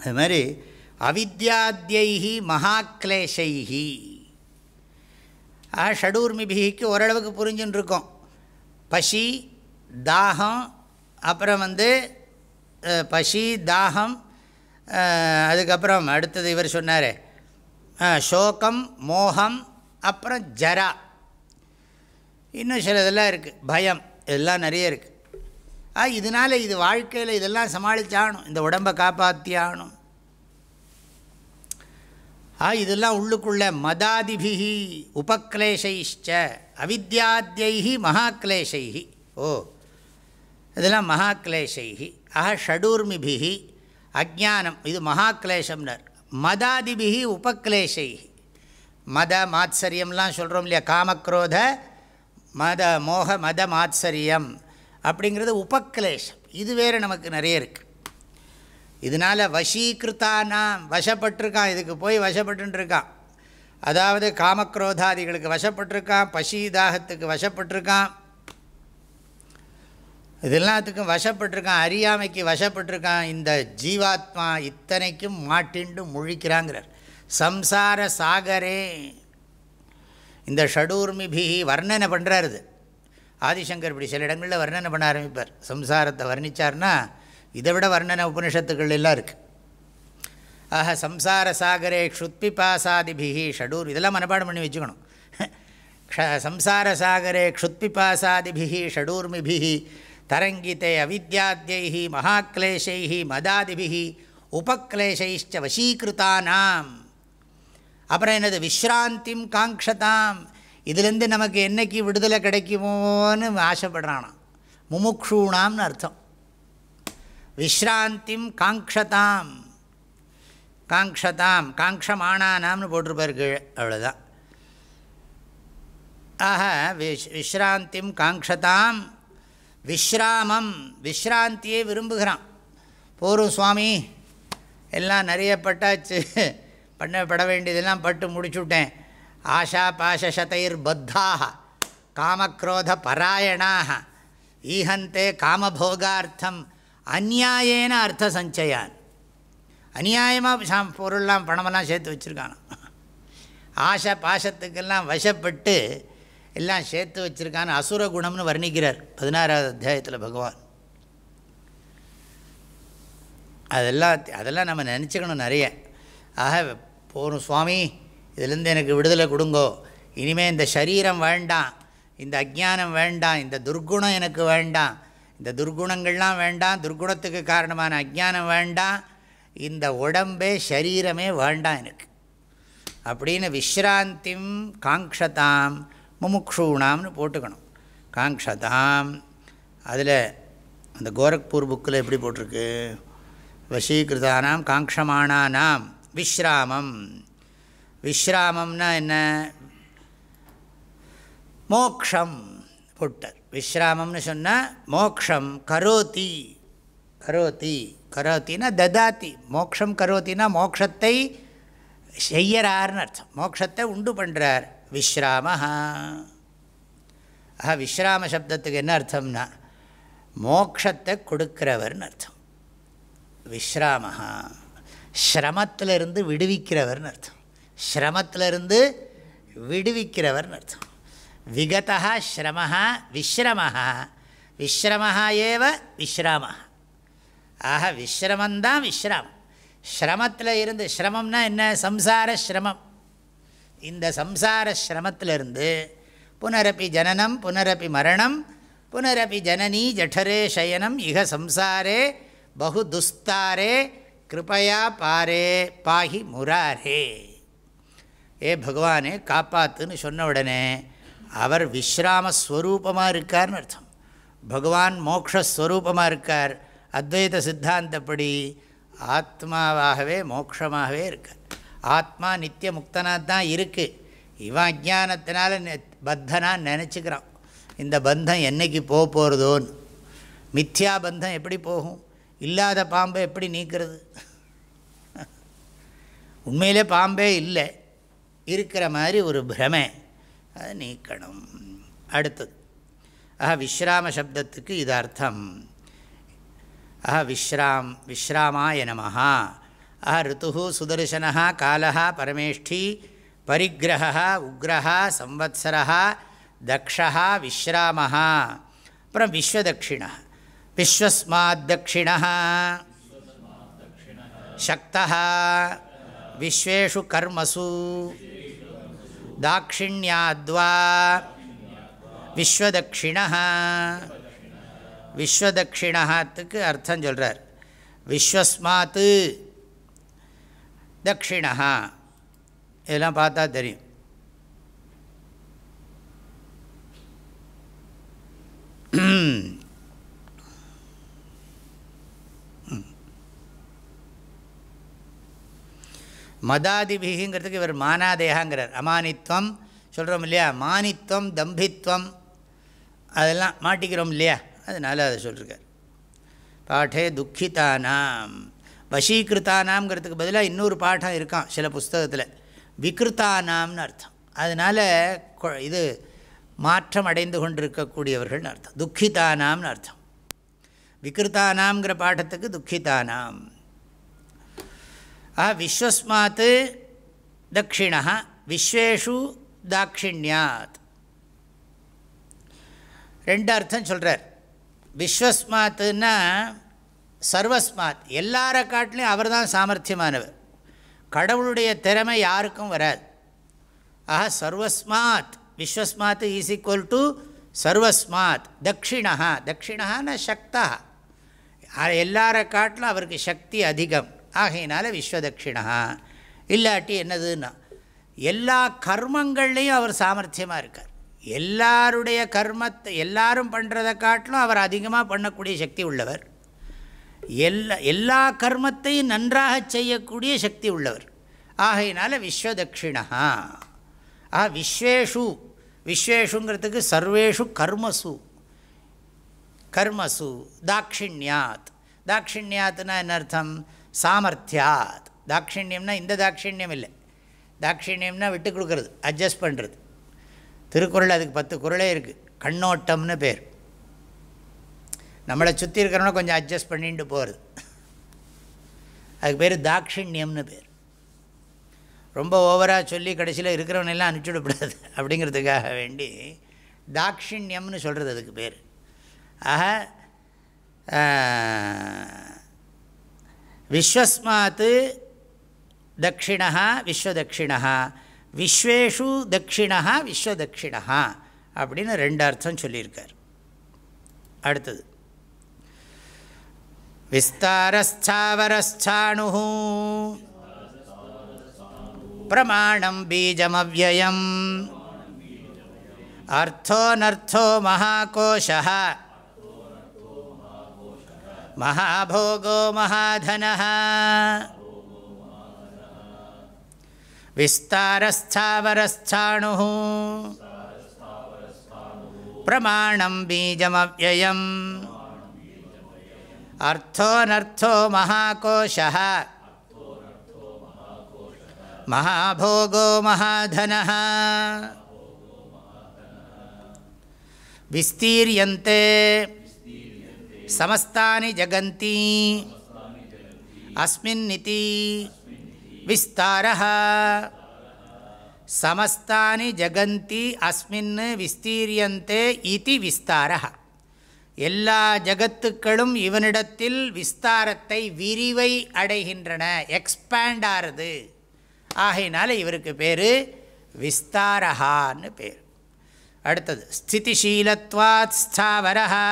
அது மாதிரி அவித்யாத்யைஹி மகாக்லேஷைஹி. ஆ ஷடூர்மிபிகிக்கு ஓரளவுக்கு புரிஞ்சுன்னு இருக்கோம் பசி தாகம் அப்புறம் வந்து பசி தாகம் அதுக்கப்புறம் அடுத்தது இவர் சொன்னார். சோகம் மோகம் அப்புறம் ஜரா. இன்னும் சில இதெல்லாம் இருக்குது பயம் இதெல்லாம் நிறைய இருக்குது ஆ இதனால் இது வாழ்க்கையில் இதெல்லாம் சமாளித்தானும் இந்த உடம்பை காப்பாற்றி ஆகணும் ஆ இதெல்லாம் உள்ளுக்குள்ள மதாதிபிகி உபக்லேஷைஷ்ச அவித்யாத்யைஹி மகாக்லேஷைஹி. ஓ இதெல்லாம் மகாக்லேஷைஹி. ஆஹா ஷடூர்மிபிகி அஜானம் இது மகாக்லேஷம்னர். மதாதிபிகி உபக்லேஷைஹி. மத மாத்சரியம்லாம் சொல்கிறோம் இல்லையா? காமக்ரோத மத மோக மத மாத்சரியம் அப்படிங்கிறது உபக்லேஷம். இது வேறு நமக்கு நிறைய இருக்குது இதனால் வசீகிருத்தானாம் வசப்பட்டிருக்கான் இதுக்கு போய் வசப்பட்டுருக்கான் அதாவது காமக்ரோதாதிகளுக்கு வசப்பட்டிருக்கான் பசி தாகத்துக்கு வசப்பட்டிருக்கான். இது எல்லாத்துக்கும் வசப்பட்டிருக்கான் அறியாமைக்கு வசப்பட்டிருக்கான். இந்த ஜீவாத்மா இத்தனைக்கும் மாட்டிண்டு முழிக்கிறாங்கிறார். சம்சார சாகரே. இந்த ஷடூர்மிபி வர்ணனை பண்ணுறாரு இது. ஆதிசங்கர் இப்படி சில இடங்களில் வர்ணனை பண்ண ஆரம்பிப்பார். சம்சாரத்தை வர்ணித்தார்னா இதை விட வர்ணன உபனிஷத்துக்கள் எல்லாம் இருக்குது ஆக சம்சார சாகரே க்ஷுத்பிபாசாதிபிஹி ஷடூர் இதெல்லாம் மனப்பாடம் பண்ணி வச்சுக்கணும். சம்சார சாகரே க்ஷுத்பிபாசாதிபிஹி ஷடூர்மிபிஹி தரங்கித்தே அவித்யாத்யை மகாக்லேஷை மதாதிபிஹி உபக்லேஷைச்ச வசீகிருத்தானாம் அப்புறம் எனது விஸ்ராந்திம் காங்க்ஷதாம். இதுலேருந்து நமக்கு என்னைக்கு விடுதலை கிடைக்குமோன்னு ஆசைப்படுறானாம். முமுக்ஷூணாம்னு அர்த்தம். விஸ்ராந்திம் காங்க்ஷதாம். காங்க்ஷதாம் காங்க்ஷமானானாம்னு போட்டிருப்பார் கீழே அவ்வளோதான் ஆக விஷ் விஸ்ராந்திம் காங்க்ஷதாம். விஸ்ராமம் விஸ்ராந்தியை விரும்புகிறான். போரும் சுவாமி எல்லாம் நிறைய பட்டாச்சு. பண்ணப்பட வேண்டியதெல்லாம் பட்டு முடிச்சுட்டேன். ஆஷா பாஷசதைர் பத்தாக காமக்ரோத பராயணாக. ஈஹந்தே காமபோகார்த்தம் அந்நியாயேன அர்த்த சஞ்சயான் அநியாயமாக சாம் பொருள்லாம் பணமெல்லாம் சேர்த்து வச்சுருக்கானோ ஆசை பாசத்துக்கெல்லாம் வசப்பட்டு எல்லாம் சேர்த்து வச்சுருக்கான்னு அசுர குணம்னு வர்ணிக்கிறார் பதினாறாவது அத்தியாயத்தில் பகவான். அதெல்லாம் அதெல்லாம் நம்ம நினச்சிக்கணும் நிறைய. ஆக போகணும் சுவாமி இதுலேருந்து எனக்கு விடுதலை கொடுங்கோ. இனிமேல் இந்த சரீரம் வேண்டாம் இந்த அஜானம் வேண்டாம் இந்த துர்குணம் எனக்கு வேண்டாம் இந்த துர்குணங்கள்லாம் வேண்டாம் துர்குணத்துக்கு காரணமான அஜ்ஞானம் வேண்டாம் இந்த உடம்பே சரீரமே வேண்டாம் எனக்கு. அப்படின்னு விஸ்ராந்திம் காங்க்ஷதாம் முமுக்ஷூணாம்னு போட்டுக்கணும். காங்க்ஷதாம் அதில் அந்த கோரக்பூர் புக்கில் எப்படி போட்டிருக்கு? வசீகிருதானாம் காங்க்ஷமானானாம் விஸ்ராமம் விஸ்ராமம்னா என்ன? மோக்ஷம் போட்டார். விஸ்ராமம்னு சொன்னால் மோக்ஷம் கரோதி. கரோதி. கரோத்தினா ததாத்தி மோக்ஷம் கரோத்தினா மோக்ஷத்தை செய்யறார்னு அர்த்தம். மோக்ஷத்தை உண்டு பண்ணுறார் விஸ்ராமஹா ஆஹா விஸ்ராம சப்தத்துக்கு என்ன அர்த்தம்னா மோக்ஷத்தை கொடுக்கிறவர்னு அர்த்தம். விஸ்ராமஹா ஸ்ரமத்திலிருந்து விடுவிக்கிறவர்னு அர்த்தம். ஸ்ரமத்திலிருந்து விடுவிக்கிறவர்னு அர்த்தம். விகதா ஸ்ரமஹா விஸ்ரமஹா விஸ்ரமஹா ஏவ விஸ்ராமஹா ஆக விஸ்ரமந்தான் விஸ்ராமம் ஸ்ரமத்தில் இருந்து ஸ்ரமம்னா என்ன? சம்சார ஸ்ரமம் இந்த சம்சார ஸ்ரமத்திலிருந்து புனரப்பி ஜனனம் புனரப்பி மரணம் புனரப்பி ஜனனி ஜடரே சயனம் இக சம்சாரே பகு துஸ்தாரே கிருபையா பாரே பாஹி முராரே. ஏ பகவானே காப்பாத்துன்னு சொன்ன உடனே அவர் விஸ்ராமஸ்வரூபமாக இருக்கார்னு அர்த்தம். பகவான் மோக்ஷஸ்வரூபமாக இருக்கார். அத்வைத சித்தாந்தப்படி ஆத்மாவாகவே மோக்ஷமாகவே இருக்கார். ஆத்மா நித்திய முக்தனாக தான் இருக்குது இவன் அஜானத்தினால பத்தனாக நினச்சிக்கிறான். இந்த பந்தம் என்னைக்கு போக போகிறதோன்னு மித்யா பந்தம் எப்படி போகும்? இல்லாத பாம்பை எப்படி நீக்கிறது? உண்மையிலே பாம்பே இல்லை. இருக்கிற மாதிரி ஒரு பிரமை. அதை நீக்கணும். அடுத்தது ஆஹா விஸ்ராம சப்தத்துக்கு இது அர்த்தம். ஆஹா விஸ்ராம் விஸ்ராமாய நமஹா. ஆஹா ரித்து சுதர்சனா காலா பரமேஷ்டி பரிகிரகா உக்ரஹா சம்வத்சரா தக்ஷா விஸ்ராமஹா அப்புறம் விஸ்வதட்சிண. விஸ்வஸ்மாத் தட்சிண சக்தா விஸ்வேஷு கர்மசு. தாட்சிணியாத்வா விஸ்வதக்ஷிணா விஸ்வதக்ஷிணாத்துக்கு அர்த்தம் சொல்கிறார் விஸ்வஸ்மாத்து தட்சிணா இதெல்லாம் பார்த்தா தெரியும். mm மதாதிபிகிங்கிறதுக்கு இவர் மானாதேகாங்கிறார். அமானித்வம் சொல்கிறோம் இல்லையா? மானித்வம் தம்பித்வம் அதெல்லாம் மாட்டிக்கிறோம் இல்லையா? அதனால் அதை சொல்லியிருக்கார் பாட்டே துக்கிதானாம். வசீகிருத்தானாம்ங்கிறதுக்கு பதிலாக இன்னொரு பாடம் இருக்கான் சில புஸ்தகத்தில். விகிருத்தானாம்னு அர்த்தம். அதனால் இது மாற்றம் அடைந்து கொண்டிருக்கக்கூடியவர்கள்னு அர்த்தம். துக்கிதானாம்னு அர்த்தம். விகிருத்தானாம்ங்கிற பாடத்துக்கு துக்கிதானாம். ஆ விஸ்வஸ்மாத் தட்சிணா விஸ்வேஷு தாட்சிணியாத் ரெண்டு அர்த்தம் சொல்கிறார் விஸ்வஸ்மாத்துன்னா சர்வஸ்மாத். எல்லார காட்டிலையும் அவர் தான் சாமர்த்தியமானவர். கடவுளுடைய திறமை யாருக்கும் வராது. ஆஹா சர்வஸ்மாத். விஸ்வஸ்மாத் ஈஸ் ஈக்குவல் டு சர்வஸ்மாத். தட்சிணா தட்சிணான சக்தா. எல்லார காட்டிலும் அவருக்கு சக்தி அதிகம். ஆகையினால விஸ்வதட்சிணா. இல்லாட்டி என்னதுன்னா எல்லா கர்மங்கள்லேயும் அவர் சாமர்த்தியமாக இருக்கார். எல்லாருடைய கர்மத்தை எல்லாரும் பண்ணுறதை காட்டிலும் அவர் அதிகமாக பண்ணக்கூடிய சக்தி உள்ளவர். எல்லா எல்லா கர்மத்தையும் நன்றாக செய்யக்கூடிய சக்தி உள்ளவர். ஆகையினால விஸ்வதட்சிணா. ஆ விஸ்வேஷு. விஸ்வேஷுங்கிறதுக்கு சர்வேஷு கர்மசு. கர்மசு தாட்சிணியாத். தாட்சிணியாத்னா என்ன அர்த்தம்? சாமர்த்தியாத். தாட்சிணியம்னா இந்த தாட்சிணியம் இல்லை. தாட்சிணியம்னா விட்டு கொடுக்கறது அட்ஜஸ்ட் பண்ணுறது திருக்குறள் அதுக்கு பத்து குரலே இருக்குது கண்ணோட்டம்னு பேர். நம்மளை சுற்றி இருக்கிறவனா கொஞ்சம் அட்ஜஸ்ட் பண்ணிட்டு போகிறது அதுக்கு பேர் தாட்சிணியம்னு பேர். ரொம்ப ஓவராக சொல்லி கடைசியில் இருக்கிறவனெல்லாம் அனுப்பிச்சுடக்கூடாது அப்படிங்கிறதுக்காக வேண்டி தாட்சிணியம்னு சொல்கிறது அதுக்கு பேர். ஆக விஸ்வஸ்மாத் தட்சிணா விஸ்வதட்சிணா விஸ்வேஷு தட்சிணா விஸ்வதட்சிணா அப்படின்னு ரெண்டு அர்த்தம் சொல்லியிருக்கார். அடுத்தது. விஸ்தாரஸ்தாவரஸ்தானு பிரமாணம் பீஜமவ்யயம். அர்த்தோனர்த்தோ மகாகோஷா महाभोगो महाधनः विस्तारस्थावरस्थाणुः प्रमाणं बीजमव्ययम् अर्थोऽनर्थो महाकोशः महाभोगो महाधनः विस्तीर्यन्ते சமஸ்தானி ஜகந்தி அஸ்மின்னிதி விஸ்தாரः சமஸ்தானி ஜகந்தி அஸ்மின்னு விஸ்தீரியந்தே இதி விஸ்தாரः எல்லா ஜகத்துக்களும் இவனிடத்தில் விஸ்தாரத்தை விரிவை அடைகின்றன எக்ஸ்பேண்ட் ஆறுது. ஆகையினால இவருக்கு பேர் விஸ்தாரஹான்னு பேர். அடுத்தது ஸ்திதிஷீலத்வாத் ஸ்தாவரஹா.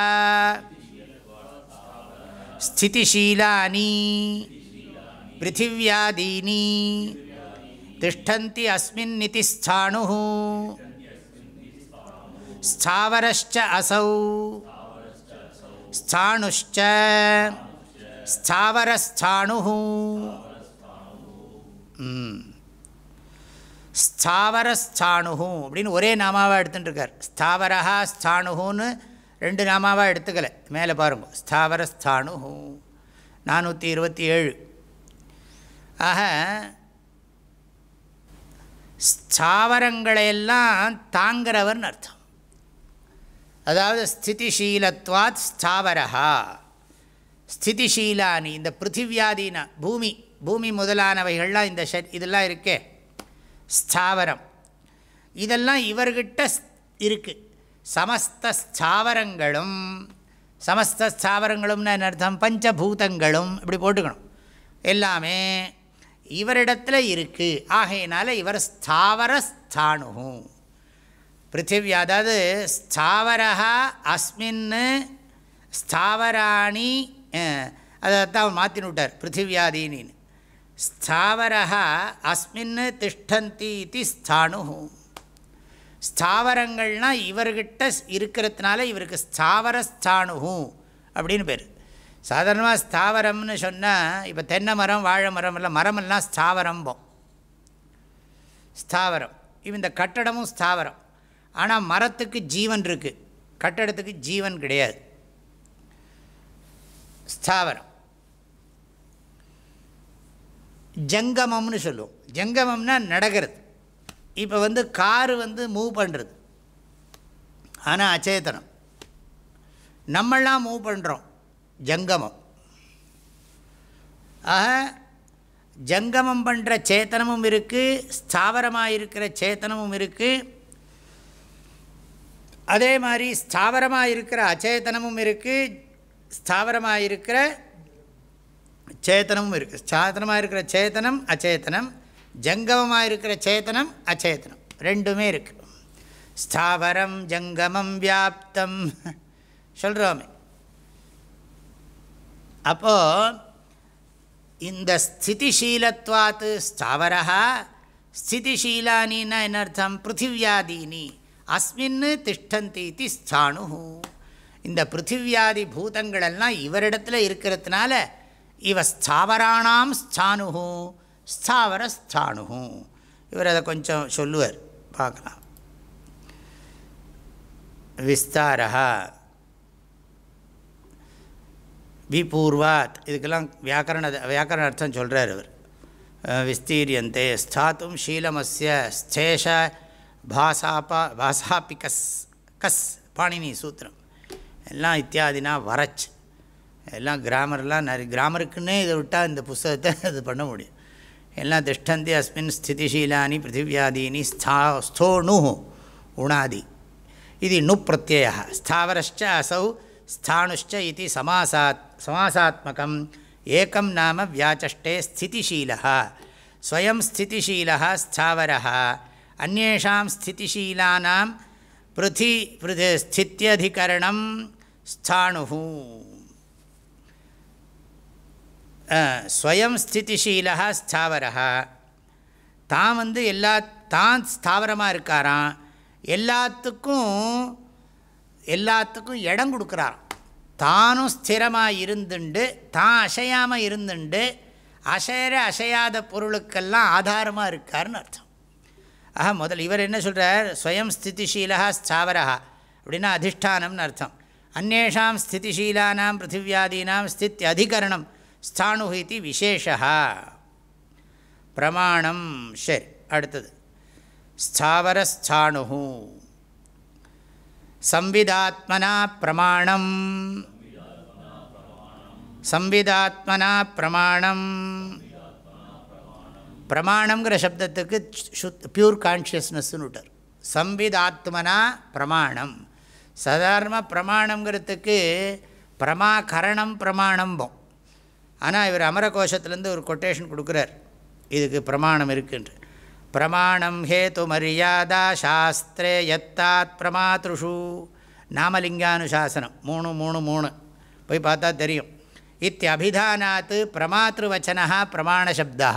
ஸ்திதிஷீலானி பிருத்திவியாதீனி திஷ்டந்தி அஸ்மின் நிதி ஸ்தானு ஸ்தாவரஷ்ச அசௌ ஸ்தாணுஷ்ச ஸ்தாவரஸ்தானு ஸ்தாவரஸ்தானு அப்படின்னு ஒரே நாமாவாக எடுத்துட்டுருக்கார் ஸ்தாவரா ஸ்தாணுன்னு ரெண்டு நாமாவாக எடுத்துக்கலை. மேலே பாருங்க. ஸ்தாவரஸ்தாணுஹு நானூற்றி இருபத்தி ஏழு. ஆக ஸ்தாவரங்களையெல்லாம் தாங்கிறவர்னு அர்த்தம். அதாவது ஸ்திதிஷீலத்வாத் ஸ்தாவரா ஸ்திதிஷீலானி இந்த பிருத்திவியாதீன பூமி பூமி முதலானவைகள்லாம் இந்த ஷட் இதெல்லாம் இருக்கே. ஸ்தாவரம். இதெல்லாம் இவர்கிட்ட இருக்குது சமஸ்த ஸ்தாவரங்களும் என்ன அர்த்தம்? பஞ்சபூதங்களும் இப்படி போட்டுக்கணும். எல்லாமே இவரிடத்தில் இருக்குது ஆகையினால இவர் ஸ்தாவர ஸ்தானு பிருத்திவி அதாவது ஸ்தாவரா அஸ்மின் ஸ்தாவராணி அதைத்தான் மாற்றினு விட்டார் பிருத்திவியாதீனின்னு. ஸ்தாவரா அஸ்மின் திஷ்டந்தி இது ஸ்தானு ஸ்தாவரங்கள்னால் இவர்கிட்ட இருக்கிறதுனால இவருக்கு ஸ்தாவர ஸ்தானு அப்படின்னு பேர். சாதாரணமாக ஸ்தாவரம்னு சொன்னால் இப்போ தென்னை மரம் வாழை மரம் எல்லாம் மரமெல்லாம் ஸ்தாவரம்போம் ஸ்தாவரம். இந்த கட்டடமும் ஸ்தாவரம். ஆனால் மரத்துக்கு ஜீவன் இருக்குது கட்டடத்துக்கு ஜீவன் கிடையாது. ஸ்தாவரம். ஜங்கமம்னு சொல்லுவோம். ஜங்கமம்னா நடக்கிறது. இப்போ வந்து காரு வந்து மூவ் பண்ணுறது ஆனால் அச்சேதனம் நம்மளாம் மூவ் பண்ணுறோம் ஜங்கமம். ஆக ஜங்கமம் பண்ணுற சேத்தனமும் இருக்குது ஸ்தாவரமாக இருக்கிற சேத்தனமும் இருக்குது அதே மாதிரி ஸ்தாவரமாக இருக்கிற அச்சேதனமும் இருக்குது ஸ்தாவரமாக இருக்கிற சேத்தனமும் இருக்குது சாதனமாக இருக்கிற சேத்தனம் அச்சேதனம் ஜங்கமமாக இருக்கிற சேத்தனம் அச்சேதனம். ரெண்டுமே இருக்குது ஸ்தாவரம் ஜங்கமம் வியாப்தம். சொல்கிறோமே அப்போது இந்த ஸ்திதிஷீலத்வாத்து ஸ்தாவரா ஸ்திதிஷீலானின்னா என்ன அர்த்தம்? பிருத்திவியாதீனி. அஸ்மின்னு திஷ்டந்தி இது ஸ்தானு இந்த பிருத்திவியாதி பூதங்களெல்லாம் இவரிடத்தில் இருக்கிறதுனால இவ ஸ்தாவராணாம் ஸ்தானு ஸ்தாவர ஸ்தானு இவர் அதை கொஞ்சம் சொல்லுவார். பார்க்கலாம். விஸ்தாரா விபூர்வாத். இதுக்கெல்லாம் வியாக்கரண வியாக்கரண அர்த்தம் சொல்கிறார் அவர். விஸ்தீரியந்தே. ஸ்தாத்தும் ஷீலமஸ்ய ஸ்தேஷ பாசாபா பாசாபி கஸ் கஸ் பாணினி சூத்திரம். எல்லாம் இத்தியாதினா வரச். எல்லாம் கிராமர்லாம் நிறைய கிராமருக்குன்னே இதை விட்டால் இந்த புஸ்தகத்தை இது பண்ண முடியும். எல்லாம் திஷ்டந்தி அஸ்மின் ஸ்திதிஷீலானி பிருத்திவியாதீனி ஸ்தா ஸ்தோணு உணாதி இது நு பிரத்யய ஸ்தாவரஷ்ட அசௌ ஸ்தாணுஷ்ட இது சமாசாத் சமாசாத்மகம் ஏக்கம் நாம வியாச்சஷ்டே ஸ்திதிஷீல ஸ்வயம் ஸ்திதிஷீல ஸ்தாவர அந்நேஷாம் ஸ்திதிஷீலானாம் பிருத்தி பிருதி ஸ்தித்யதிகரணம் ஸ்தாணு ஸ்வயம் ஸ்திதிஷீல ஸ்தாவர தான் வந்து எல்லா தான் ஸ்தாவரமாக இருக்காராம். எல்லாத்துக்கும் எல்லாத்துக்கும் இடம் கொடுக்குறாராம். தானும் ஸ்திரமாக இருந்துண்டு தான் அசையாமல் இருந்துண்டு அசையற அசையாத பொருளுக்கெல்லாம் ஆதாரமாக இருக்கார்னு அர்த்தம். ஆஹா முதல் இவர் என்ன சொல்கிறார் ஸ்வயம் ஸ்திதிஷீலா ஸ்தாவரா அப்படின்னா அதிஷ்டானம்னு அர்த்தம். அந்நேஷாம் ஸ்திதிஷீலானாம் பிருத்திவியாதீனாம் ஸ்தித் அதிகரணம் ஸ்தானு இது விசேஷா பிரமாணம் சரி அடுத்தது. ஸ்தாவரஸ்தானு சம்விதாத்மனா பிரமாணம். சம்விதாத்மனா பிரமாணம். பிரமாணங்கிற சப்தத்துக்கு சுத் பியூர் கான்ஷியஸ்னஸ்னு விட்டார். சம்விதாத்மனா பிரமாணம். சாதாரண பிரமாணங்கிறதுக்கு பிரமாகரணம் பிரமாணம்போம் ஆனால் இவர் அமரகோஷத்துலேருந்து ஒரு கொட்டேஷன் கொடுக்குறார். இதுக்கு பிரமாணம் இருக்குன்ற. பிரமாணம் ஹேத்து மரியாதா சாஸ்திரே எத்தாத் பிரமாத்ருஷு. நாமலிங்கானுசாசனம். மூணு மூணு மூணு. போய் பார்த்தா தெரியும். இத்தியபிதானாத்து பிரமாத்திருவச்சனா பிரமாணசப்தா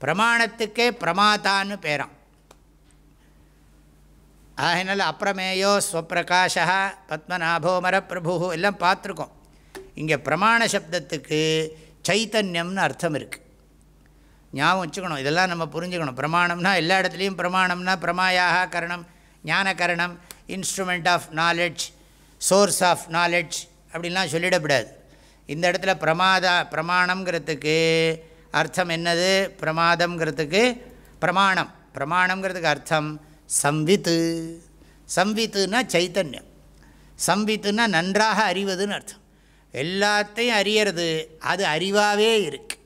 பிரமாணத்துக்கே பிரமாத்தான்னு பேராம். ஆகினால அப்பிரமேயோ ஸ்வப்பிரகாஷா பத்மநாபோமர பிரபு எல்லாம் பார்த்துருக்கோம். இங்கே பிரமாண சப்தத்துக்கு சைத்தன்யம்னு அர்த்தம் இருக்குது ஞாபகம் வச்சுக்கணும். இதெல்லாம் நம்ம புரிஞ்சுக்கணும். பிரமாணம்னா எல்லா இடத்துலையும் பிரமாணம்னா பிரமாயாக கரணம் ஞான கரணம் instrument of knowledge source of knowledge அப்படின்லாம் சொல்லிடக்கூடாது இந்த இடத்துல பிரமாதா பிரமாணங்கிறதுக்கு அர்த்தம் என்னது? பிரமாதம்ங்கிறதுக்கு பிரமாணம். பிரமாணங்கிறதுக்கு அர்த்தம் சம்வித்து. சம்வித்துனா சைத்தன்யம். சம்வித்துனா நன்றாக அறிவதுன்னு அர்த்தம். எல்லாத்தையும் அறியறது அது அறிவாகவே இருக்கு.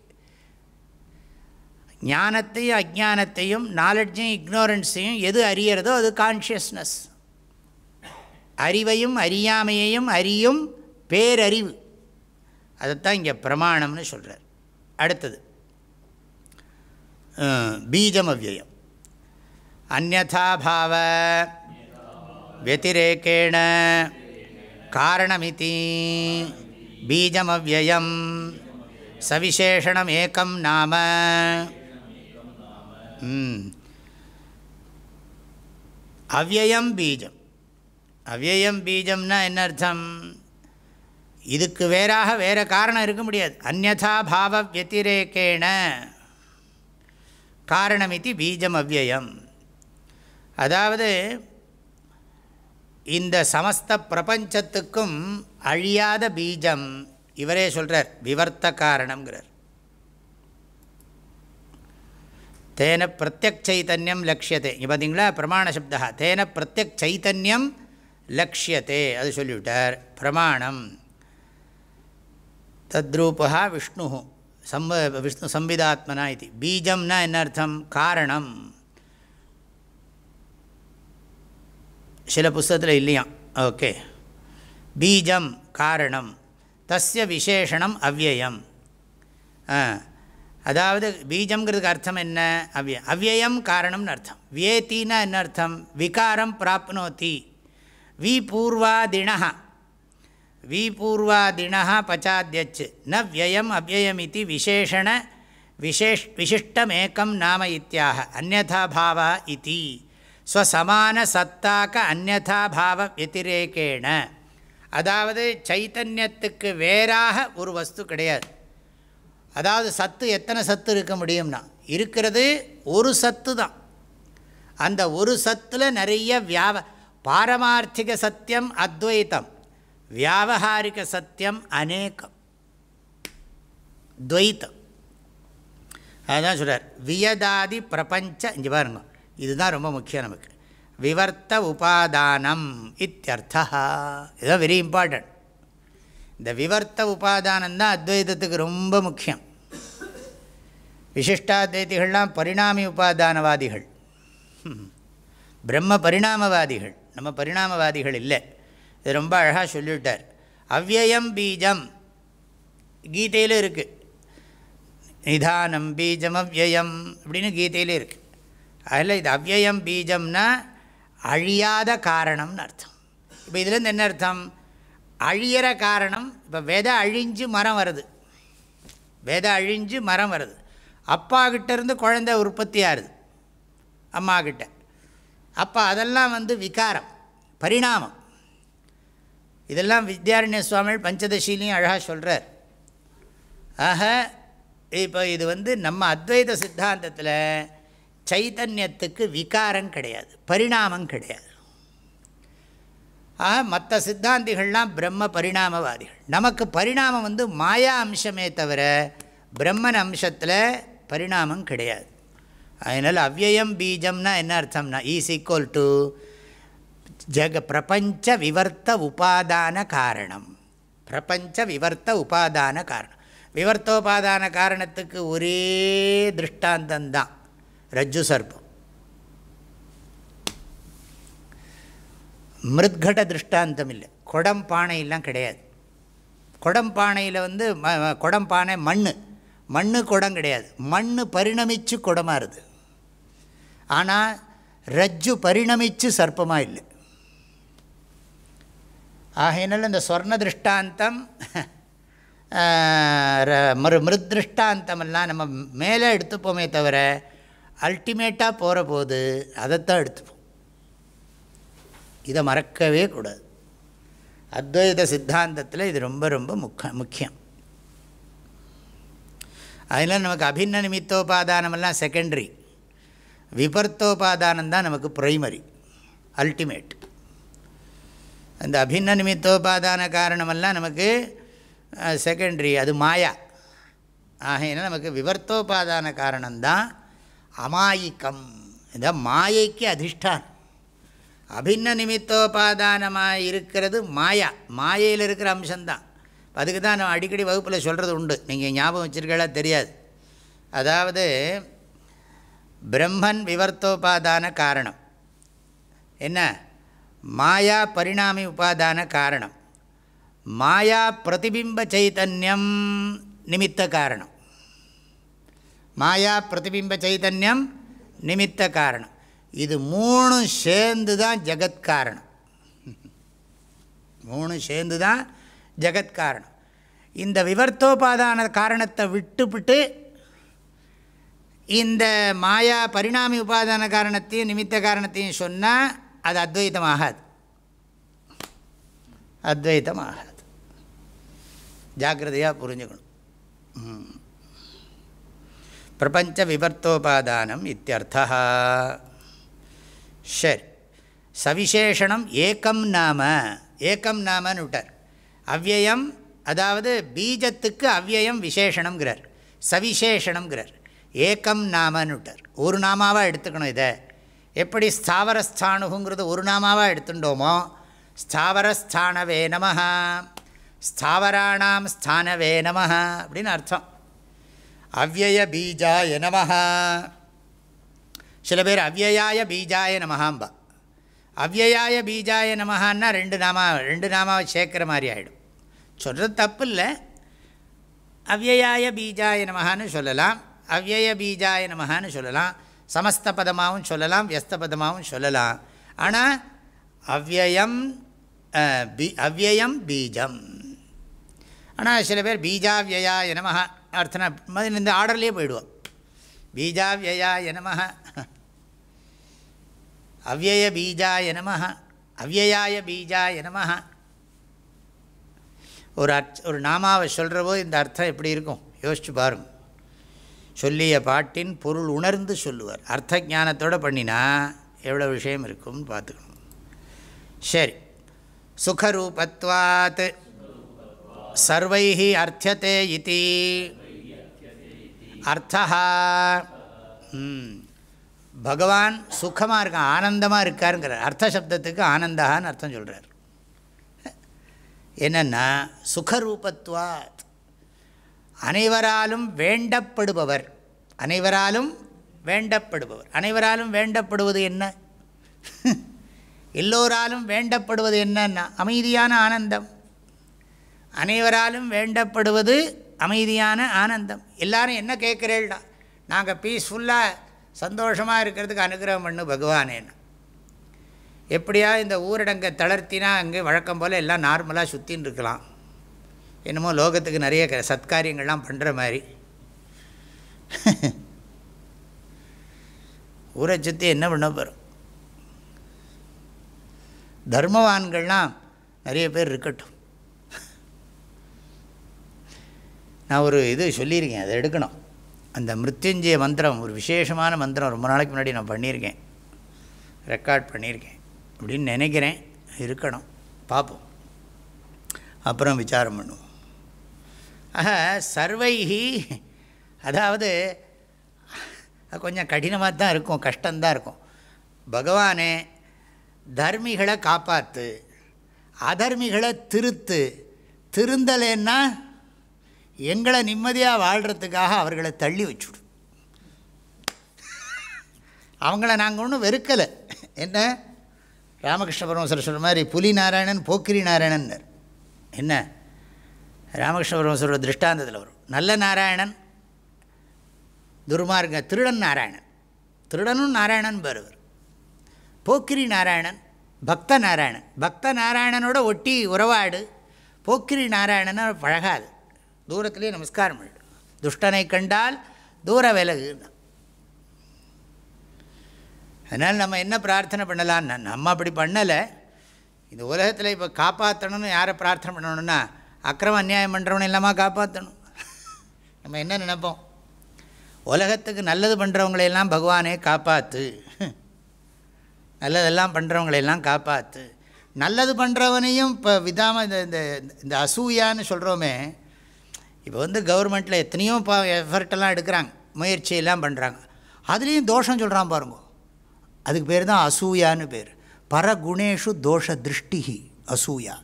ஞானத்தையும் அஜானத்தையும் நாலெட்ஜையும் இக்னோரன்ஸையும் எது அறியறதோ அது கான்ஷியஸ்னஸ் அறிவையும் அறியாமையையும் அறியும் பேரறிவு. அதைத்தான் இங்கே பிரமாணம்னு சொல்கிறார் அடுத்தது பீஜம் அவ்வயம் அந்நாபாவ வத்திரேக்கேண காரணமிதி. பீஜமவ்வயம் சவிசேஷணம் ஏக்கம் நாம அவ்வயம் பீஜம் அவ்வயம் பீஜம்னா என்ன அர்த்தம்? இதுக்கு வேறாக வேறு காரணம் இருக்க முடியாது. அந்நதா பாவ வத்திரேக்கேண இது பீஜம் அவ்வயம் அதாவது இந்த சமஸ்த பிரபஞ்சத்துக்கும் அழியாத பீஜம் இவரே சொல்கிறார் விவர்த்த காரணங்கிறார் தேன பிரத்யக் சைத்தன்யம் லக்ஷியத்தை இங்கே பார்த்தீங்களா பிரமாண சப்தா தேன பிரத்யக் சைத்தன்யம் லக்ஷியத்தே அது சொல்லிவிட்டார். பிரமாணம். தத்ரூபா விஷ்ணு சம்ப விஷ்ணு சம்விதாத்மனா இது. பீஜம்னா என்ன அர்த்தம்? காரணம். சில புஸ்தகத்தில் இல்லையாம். ஓகே. பீஜம் காரணம். தஸ்ய விசேஷனம் அவ்வயம். அதாவது பீஜங்கிறதுக்கு அர்த்தம் என்ன? அவ்ய அவ்வயம் காரணம்னு அர்த்தம். வியேத்தின்னா என்ன அர்த்தம்? விகாரம் பிராப்னோத்தி வி பூர்வாதிண வி பூர்வாதிண பச்சாத்தியச்சு ந வியம் அவ்வயமிதி விசேஷண விசேஷ் விசிஷ்டமேக்கம் நாம இத்தியாக. அந்நதா பாவா இதி. ஸ்வசமான சத்தாக்க அந்நதா வத்திரேக்கேன அதாவது சைத்தன்யத்துக்கு வேறாக ஒரு வஸ்து கிடையாது. அதாவது சத்து எத்தனை சத்து இருக்க முடியும்னா இருக்கிறது ஒரு சத்து தான். அந்த ஒரு சத்தில் நிறைய வியாப பாரமார்த்திக சத்தியம் அத்வைத்தம் வியாபகாரிக சத்தியம் அநேகம். துவைத்தம். அதுதான் சொல்கிறார் வியதாதி பிரபஞ்ச இங்கே பாருங்க இதுதான் ரொம்ப முக்கியம் நமக்கு. விவர்த்த உபாதானம் இத்தியர்த்தா இதுதான் வெரி இம்பார்ட்டண்ட் இந்த விவர்த்த உபாதானம் தான் அத்வைதத்துக்கு ரொம்ப முக்கியம். விசிஷ்டாத்வைத்திகள்லாம் பரிணாமி உபாதானவாதிகள். பிரம்ம பரிணாமவாதிகள். நம்ம பரிணாமவாதிகள் இல்லை. இது ரொம்ப அழகாக சொல்லிவிட்டார். அவ்வயம் பீஜம். கீதையில் இருக்குது நிதானம் பீஜம் அவ்வயம் அப்படின்னு கீதையிலே இருக்குது அதில் இது அவ்வயம் பீஜம்னா அழியாத காரணம்னு அர்த்தம். இப்போ இதுலேருந்து என்ன அர்த்தம்? அழியிற காரணம் இப்போ விதை அழிஞ்சு மரம் வருது. விதை அழிஞ்சு மரம் வருது. அப்பா கிட்டேருந்து குழந்தை உற்பத்தி ஆகுது அம்மா கிட்ட. அப்போ அதெல்லாம் வந்து விகாரம் பரிணாமம். இதெல்லாம் வித்யாரண்ய சுவாமிகள் பஞ்சதசிலையும் அழகாக சொல்கிறார் ஆக இப்போ இது வந்து நம்ம அத்வைத சித்தாந்தத்தில் சைத்தன்யத்துக்கு விகாரம் கிடையாது பரிணாமம் கிடையாது. ஆக மற்ற சித்தாந்திகள்லாம் பிரம்ம பரிணாமவாதிகள். நமக்கு பரிணாமம் வந்து மாயா அம்சமே தவிர பிரம்மன் அம்சத்தில் பரிணாமம் கிடையாது. அதனால் அவ்வயம் பீஜம்னா என்ன அர்த்தம்னா ஈஸ் ஈக்குவல் டு ஜக பிரபஞ்ச விவர்த்த உபாதான காரணம். பிரபஞ்ச விவர்த்த உபாதான காரணம். விவர்த்தோபாதான காரணத்துக்கு ஒரே திருஷ்டாந்தந்தான் ரஜ்ஜு சர்ப்பம் மிருத்கட திருஷ்டாந்தம் இல்லை குடம் பானையெல்லாம் கிடையாது. குடம் பானையில் வந்து ம குடம் பானை மண் மண் குடம் கிடையாது. மண் பரிணமிச்சு குடமாறுது ஆனால் ரஜ்ஜு பரிணமிச்சு சர்ப்பமாக இல்லை. ஆகையினால இந்த ஸ்வர்ண திருஷ்டாந்தம் மிரு திருஷ்டாந்தமெல்லாம் நம்ம மேலே எடுத்துப்போமே தவிர அல்டிமேட்டாக போகிற போது அதைத்தான் எடுத்துப்போம். இதை மறக்கவே கூடாது. அத்வைத சித்தாந்தத்தில் இது ரொம்ப ரொம்ப முக்க முக்கியம். அதனால் நமக்கு அபின்ன நிமித்தோபாதானமெல்லாம் செகண்டரி விபர்த்தோபாதானம் தான் நமக்கு ப்ரைமரி அல்டிமேட் அந்த அபின்ன நிமித்தோபாதான காரணமெல்லாம் நமக்கு செகண்டரி அது மாயா. ஆகையினால் நமக்கு விவர்த்தோபாதான காரணம்தான் அமாயிக்கம் இதான் மாயைக்கு அதிஷ்டானம் அபின்ன நிமித்தோபாதானமாக இருக்கிறது மாயா. மாயையில் இருக்கிற அம்சம்தான். அதுக்கு தான் நான் அடிக்கடி வகுப்பில் சொல்கிறது உண்டு. நீங்கள் ஞாபகம் வச்சுருக்கா தெரியாது. அதாவது பிரம்மன் விவர்த்தோபாதான காரணம். என்ன? மாயா பரிணாமி உபாதான காரணம். மாயா பிரதிபிம்ப சைத்தன்யம் நிமித்த காரணம். மாயா பிரதிபிம்ப சைதன்யம் நிமித்த காரணம். இது மூணு சேர்ந்து தான் ஜெகத்காரணம் மூணு சேர்ந்து தான் ஜெகத்காரணம் இந்த விவர்த்தோபாதான காரணத்தை விட்டுவிட்டு இந்த மாயா பரிணாமி உபாதான காரணத்தையும் நிமித்த காரணத்தையும் சொன்னால் அது அத்வைத்தமாகாது. அத்வைத்தமாகாது. ஜாக்கிரதையாக புரிஞ்சுக்கணும். பிரபஞ்ச விவர்த்தோபாதானம் இத்தியர்த்தா சரி. சவிசேஷனம் ஏக்கம் நாம ஏக்கம் நாமன்னு விட்டார். அவ்வயம் அதாவது பீஜத்துக்கு அவ்வயம் விசேஷனம்ங்கிறார் சவிசேஷனம்ங்கிறார் ஏக்கம் நாமன்னு விட்டார். ஒரு நாமாவாக எடுத்துக்கணும் இதை. எப்படி ஸ்தாவரஸ்தானுங்கிறது ஒரு நாமாவாக எடுத்துட்டோமோ? ஸ்தாவரஸ்தானவே நம ஸ்தாவராணாம் ஸ்தானவே நம அப்படின்னு அர்த்தம். அவ்வய பீஜாய நம சில பேர் அவ்வயாய பீஜாய நமஹாம்பா. அவ்வயாய பீஜாய நமஹான்னா ரெண்டு நாமா ரெண்டு நாமாவை சேர்க்குற மாதிரி ஆகிடும் சொல்கிறது தப்பு இல்லை அவ்வயாய பீஜாய நமஹான்னு சொல்லலாம். அவ்வய பீஜாய நமஹான்னு சொல்லலாம். சமஸ்த பதமாகவும் சொல்லலாம் வியஸ்த பதமாகவும் சொல்லலாம். ஆனால் அவ்வயம் பி அவ்வயம் பீஜம். ஆனால் சில பேர் பீஜாவியாய நமஹா அர்த்தனா மாதிரி இந்த ஆர்டர்லேயே போயிடுவோம். பீஜாவியாய நம அவ்வய பீஜாய நம அவ்வயாய பீஜாய நம ஒரு அர்த் ஒரு நாமாவை சொல்கிறபோ இந்த அர்த்தம் எப்படி இருக்கும்? யோசிச்சு பாருங்க. சொல்லிய பாட்டின் பொருள் உணர்ந்து சொல்லுவார். அர்த்த ஜானத்தோடு பண்ணினா எவ்வளோ விஷயம் இருக்கும்னு பார்த்துக்கணும். சரி. சுகரூபத்வாத். சர்வை அர்த்தத்தை இதி. அர்த்தா பகவான் சுகமாக இருக்கான் ஆனந்தமாக இருக்காருங்கிறார். அர்த்த சப்தத்துக்கு ஆனந்தான்னு அர்த்தம் சொல்கிறார் என்னென்னா சுகரூபத்துவாத் அனைவராலும் வேண்டப்படுபவர். அனைவராலும் வேண்டப்படுபவர். அனைவராலும் வேண்டப்படுவது என்ன? எல்லோராலும் வேண்டப்படுவது என்னன்னா அமைதியான ஆனந்தம். அனைவராலும் வேண்டப்படுவது அமைதியான ஆனந்தம். எல்லாரும் என்ன கேட்குறேன்னா நாங்கள் பீஸ்ஃபுல்லாக சந்தோஷமாக இருக்கிறதுக்கு அனுகிரகம் பண்ணு பகவானேன்னு. எப்படியா இந்த ஊரடங்கை தளர்த்தினா அங்கே வழக்கம் போல் எல்லாம் நார்மலாக சுற்றின்னு இருக்கலாம். என்னமோ லோகத்துக்கு நிறைய க சத்காரியங்கள்லாம் பண்ணுற மாதிரி. ஊரை சுற்றி என்ன பண்ண போகிறோம் தர்மவான்கள்லாம் நிறைய பேர் இருக்கட்டும். நான் ஒரு இது சொல்லியிருக்கேன் அதை எடுக்கணும். அந்த மிருத்யுஞ்சய மந்திரம் ஒரு விசேஷமான மந்திரம் ரொம்ப நாளைக்கு முன்னாடி நான் பண்ணியிருக்கேன். ரெக்கார்ட் பண்ணியிருக்கேன். அப்படின்னு நினைக்கிறேன். இருக்கணும். பார்ப்போம். அப்புறம் விசாரம் பண்ணுவோம். ஆக சர்வைகி அதாவது கொஞ்சம் கடினமாக தான் இருக்கும் கஷ்டந்தான் இருக்கும். பகவானே தர்மிகளை காப்பாற்று அதர்மிகளை திருத்து திருந்தலைன்னா எங்களை நிம்மதியாக வாழ்கிறதுக்காக அவர்களை தள்ளி வச்சுடும் அவங்கள நாங்கள் ஒன்றும் வெறுக்கலை. என்ன? ராமகிருஷ்ண பரமசர் சொல்கிற மாதிரி புலி நாராயணன் போக்கிரி நாராயணன்னர். என்ன? ராமகிருஷ்ண பரமசரோட திருஷ்டாந்தத்தில் வரும். நல்ல நாராயணன் துர்மார்க திருடன் நாராயணன். திருடனும் நாராயணன் பெறுவர் போக்கிரி நாராயணன் பக்த நாராயணன். பக்த நாராயணனோட ஒட்டி உறவாடு. போக்கிரி நாராயணனை பழகாது. தூரத்துலேயே நமஸ்காரம் பண்ணிடு துஷ்டனை கண்டால் தூர விலகுன்னா அதனால் நம்ம என்ன பிரார்த்தனை பண்ணலான்னு நம்ம அப்படி பண்ணலை. இந்த உலகத்தில் இப்போ காப்பாற்றணும்னு யாரை பிரார்த்தனை பண்ணணும்னா அக்கிரம அநியாயம் பண்ணுறவனை இல்லாமல் காப்பாற்றணும் நம்ம என்ன நினைப்போம்? உலகத்துக்கு நல்லது பண்ணுறவங்களையெல்லாம் பகவானே காப்பாற்று நல்லதெல்லாம் பண்ணுறவங்களையெல்லாம் காப்பாற்று நல்லது பண்ணுறவனையும் இப்போ விதாமல் இந்த இந்த இந்த அசூயான்னு சொல்கிறோமே இப்போ வந்து கவர்மெண்ட்டில் எத்தனையோ பா எஃபர்ட்டெல்லாம் எடுக்கிறாங்க முயற்சியெல்லாம் பண்ணுறாங்க அதுலேயும் தோஷம் சொல்கிறான் பாருங்க. அதுக்கு பேர் தான் அசூயான்னு பேர். பரகுணேஷு தோஷ திருஷ்டிகி அசூயா.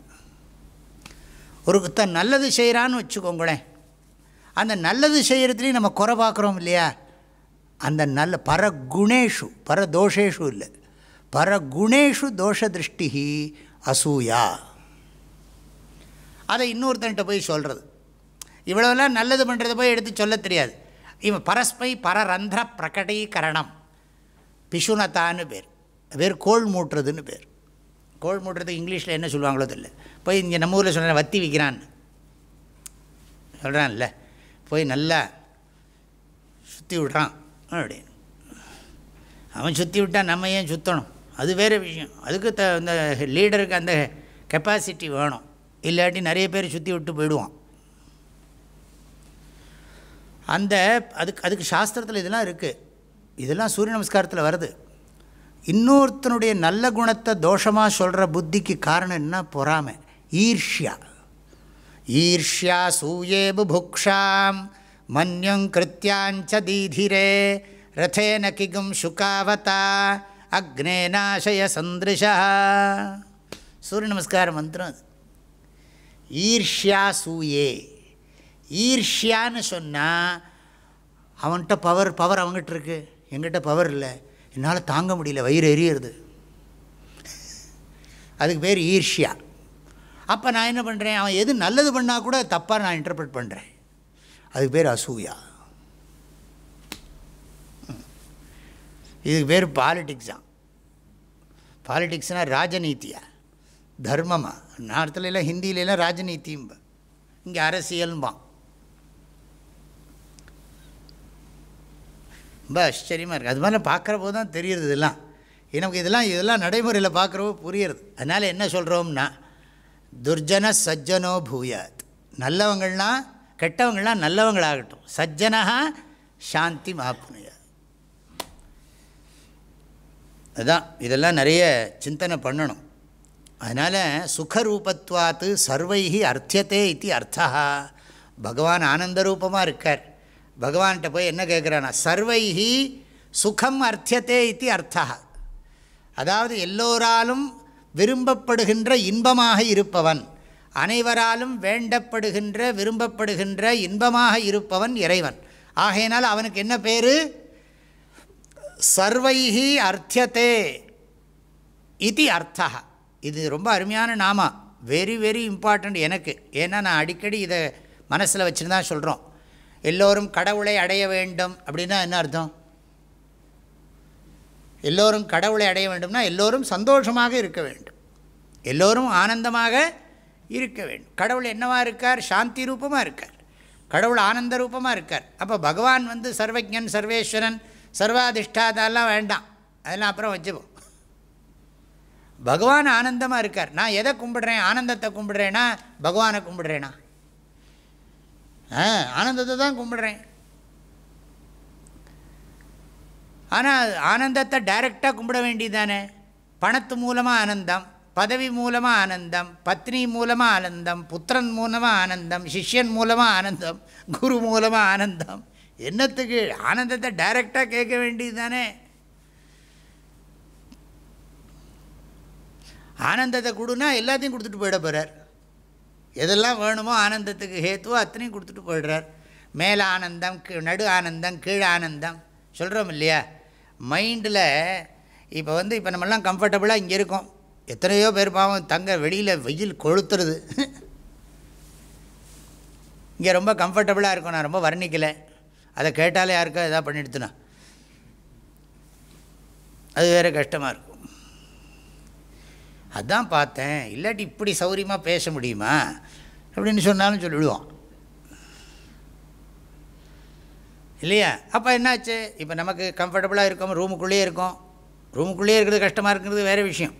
ஒருத்தன் நல்லது செய்கிறான்னு வச்சுக்கோங்களேன். அந்த நல்லது செய்கிறதுலேயும் நம்ம குறை பார்க்குறோம் இல்லையா? அந்த நல்ல பரகுணேஷு பரதோஷேஷு இல்லை. பரகுணேஷு தோஷ திருஷ்டிகி அசூயா. அதை இன்னொருத்தன்ட்ட போய் சொல்கிறது இவ்வளோலாம் நல்லது பண்ணுறத போய் எடுத்து சொல்ல தெரியாது. இவன் பரஸ்மை பரரந்திர பிரகடீகரணம். பிஷுனத்தான்னு பேர். பேர் கோள் மூட்டுறதுன்னு பேர். கோள் மூட்டுறது இங்கிலீஷில் என்ன சொல்லுவாங்களோ தெரியல. போய் இங்கே நம்ம ஊரில் சொல்கிறேன் வத்தி விற்கிறான்னு சொல்கிறான்ல போய் நல்லா சுற்றி விட்றான். அப்படின்னு அவன் சுற்றி விட்டால் நம்ம ஏன் சுற்றணும் அது வேறு விஷயம். அதுக்கு த இந்த லீடருக்கு அந்த கெப்பாசிட்டி வேணும். இல்லாட்டி நிறைய பேர் சுற்றி விட்டு போயிடுவான். அந்த அதுக்கு அதுக்கு சாஸ்திரத்தில் இதெல்லாம் இருக்குது இதெல்லாம் சூரிய நமஸ்காரத்தில் வருது. இன்னொருத்தனுடைய நல்ல குணத்தை தோஷமாக சொல்கிற புத்திக்கு காரணம் என்ன? பொறாமை. ஈர்ஷ்யா. ஈர்ஷ்யா சூயே புபுக்ஷாம். மன்யம் கிருத்தியாஞ்ச தீதிரே. ரதேன கிகும் சுகாவதா. அக்னேநாசய சந்திருஷா. சூரிய நமஸ்கார மந்திரம் அது. ஈர்ஷ்யா சூயே. ஈர்ஷ்யான்னு சொன்னால் அவன்கிட்ட பவர் பவர் அவங்ககிட்ட இருக்கு. எங்கிட்ட பவர் இல்லை. என்னால் தாங்க முடியல. வயிறு எரியிறது. அதுக்கு பேர் ஈர்ஷ்யா. அப்போ நான் என்ன பண்ணுறேன் அவன் எது நல்லது பண்ணால் கூட தப்பாக நான் இன்டர்பிரட் பண்ணுறேன் அதுக்கு பேர் அசூயா. இதுக்கு பேர் பாலிட்டிக்ஸாம் பாலிட்டிக்ஸ்னால் ராஜநீதியா தர்மமாக நார்த்துலலாம் ஹிந்தியிலலாம் ராஜநீத்தியும்பா இங்கே அரசியல்பான் ரொம்ப ஆச்சரியமாக இருக்குது அது மாதிரிலாம் பார்க்குற போது தான் தெரியுறது இதெல்லாம். எனக்கு இதெல்லாம் இதெல்லாம் நடைமுறையில் பார்க்குறப்போ புரியுறது. அதனால் என்ன சொல்கிறோம்னா துர்ஜன சஜ்ஜனோ பூயாத். நல்லவங்கள்லாம் கெட்டவங்கள்லாம் நல்லவங்களாகட்டும். சஜ்ஜனா சாந்தி மாப்புனையா. அதுதான் இதெல்லாம் நிறைய சிந்தனை பண்ணணும். அதனால் சுகரூபத்வாத்து சர்வைகி அர்த்தியத்தே இது அர்த்தா பகவான் ஆனந்த ரூபமாக இருக்கார். பகவான்கிட்ட போய் என்ன கேட்குறான்னா சர்வைஹி சுகம் அர்த்தியத்தே இது அர்த்தா அதாவது எல்லோராலும் விரும்பப்படுகின்ற இன்பமாக இருப்பவன் அனைவராலும் வேண்டப்படுகின்ற விரும்பப்படுகின்ற இன்பமாக இருப்பவன் இறைவன். ஆகையினால் அவனுக்கு என்ன பேர்? சர்வைஹி அர்த்தியத்தே இது அர்த்தா இது ரொம்ப அருமையான நாமா. வெரி வெரி இம்பார்ட்டண்ட் எனக்கு. ஏன்னா நான் அடிக்கடி இதை மனசில் வச்சுன்னு தான் சொல்கிறோம் எல்லோரும் கடவுளை அடைய வேண்டும் அப்படின்னா என்ன அர்த்தம்? எல்லோரும் கடவுளை அடைய வேண்டும்னா எல்லோரும் சந்தோஷமாக இருக்க வேண்டும். எல்லோரும் ஆனந்தமாக இருக்க வேண்டும். கடவுள் என்னவாக இருக்கார்? சாந்தி ரூபமாக இருக்கார். கடவுள் ஆனந்த ரூபமாக இருக்கார். அப்போ பகவான் வந்து சர்வஜன் சர்வேஸ்வரன் சர்வாதிஷ்டாதெல்லாம் வேண்டாம். அதெல்லாம் அப்புறம் வச்சுப்போம். பகவான் ஆனந்தமாக இருக்கார். நான் எதை கும்பிடுறேன்? ஆனந்தத்தை கும்பிடுறேன்னா பகவானை கும்பிடுறேனா? ஆனந்தத்தை தான் கும்பிடுறேன். ஆனால் ஆனந்தத்தை டைரெக்டாக கும்பிட வேண்டியதானே பணத்து மூலமாக ஆனந்தம் பதவி மூலமாக ஆனந்தம் பத்னி மூலமாக ஆனந்தம் புத்திரன் மூலமாக ஆனந்தம் சிஷ்யன் மூலமாக ஆனந்தம் குரு மூலமாக ஆனந்தம். என்னத்துக்கு? ஆனந்தத்தை டைரெக்டாக கேட்க வேண்டியது தானே ஆனந்தத்தை கொடுனா எல்லாத்தையும் கொடுத்துட்டு போயிட போகிறார் எதெல்லாம் வேணுமோ ஆனந்தத்துக்கு ஹேத்துவோ அத்தனையும் கொடுத்துட்டு போயிடுறார். மேலே ஆனந்தம் கீ நடு ஆனந்தம் கீழ் ஆனந்தம். சொல்கிறோம் இல்லையா? மைண்டில் இப்போ வந்து இப்போ நம்மெல்லாம் கம்ஃபர்டபுளாக இங்கே இருக்கோம். எத்தனையோ பேர் பாவம் தங்க வெளியில் வெயில் கொளுத்துறது. இங்கே ரொம்ப கம்ஃபர்டபுளாக இருக்கும். நான் ரொம்ப வர்ணிக்கலை. அதை கேட்டாலே யாருக்கா எதாவது பண்ணிடுத்துனா. அது வேறு கஷ்டமாக இருக்கும். அதான் பார்த்தேன். இல்லாட்டி இப்படி சௌரியமாக பேச முடியுமா? அப்படின்னு சொன்னாலும் சொல்லிவிடுவான். இல்லையா? அப்போ என்னாச்சு? இப்போ நமக்கு கம்ஃபர்டபுளாக இருக்கோம் ரூமுக்குள்ளேயே இருக்கோம். ரூமுக்குள்ளேயே இருக்கிறது கஷ்டமாக இருக்கிறது வேறு விஷயம்.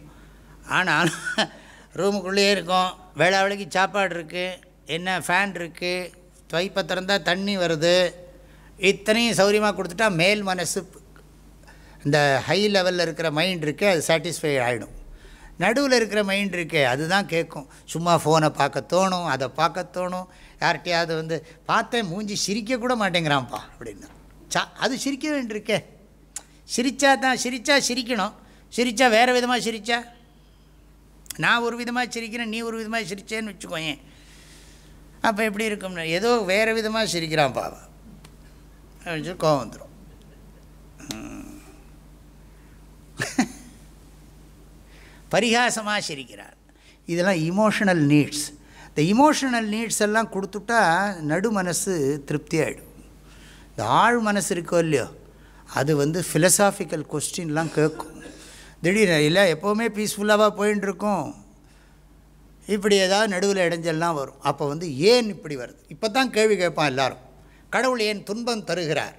ஆனால் ரூமுக்குள்ளேயே இருக்கோம். வேளா வேலைக்கு சாப்பாடு இருக்குது என்ன ஃபேன் இருக்குது துவைப்பை திறந்தால் தண்ணி வருது. இத்தனையும் சௌரியமாக கொடுத்துட்டா மேல் மனசு இந்த ஹை லெவலில் இருக்கிற மைண்ட் இருக்குது அது சாட்டிஸ்ஃபை ஆகிடும் நடுவில் இருக்கிற மைண்ட் இருக்கே அதுதான் கேட்கும் சும்மா ஃபோனை பார்க்க தோணும் அதை பார்க்க தோணும். யார்கிட்டையாவது வந்து பார்த்தேன் மூஞ்சி சிரிக்க கூட மாட்டேங்கிறான்ப்பா அப்படின்னா. சா அது சிரிக்க வேண்டியிருக்கே. சிரித்தா தான் சிரித்தா சிரிக்கணும். சிரித்தா வேறு விதமாக சிரித்தா நான் ஒரு விதமாக சிரிக்கிறேன் நீ ஒரு விதமாக சிரிச்சேன்னு வச்சுக்கோயேன் அப்போ எப்படி இருக்கும்னு? ஏதோ வேறு விதமாக சிரிக்கிறான் பாவா அப்படின்னு சொல்லி கோவம் வந்துடும் பரிகாசமாக சிரிக்கிறார் இதெல்லாம் இமோஷனல் நீட்ஸ் இந்த இமோஷனல் நீட்ஸ் எல்லாம் கொடுத்துட்டா நடு மனசு திருப்தி ஆகிடும் இந்த ஆழ் மனசு இருக்கோ இல்லையோ அது வந்து ஃபிலசாஃபிக்கல் கொஸ்டின்லாம் கேட்கும். திடீர்னு இல்லை எப்போவுமே பீஸ்ஃபுல்லாக போயின்னு இருக்கும் இப்படி ஏதாவது நடுவில் இடைஞ்சல்லாம் வரும். அப்போ வந்து ஏன் இப்படி வருது? இப்போ தான் கேள்வி கேட்பான் எல்லாரும். கடவுள் ஏன் துன்பம் தருகிறார்?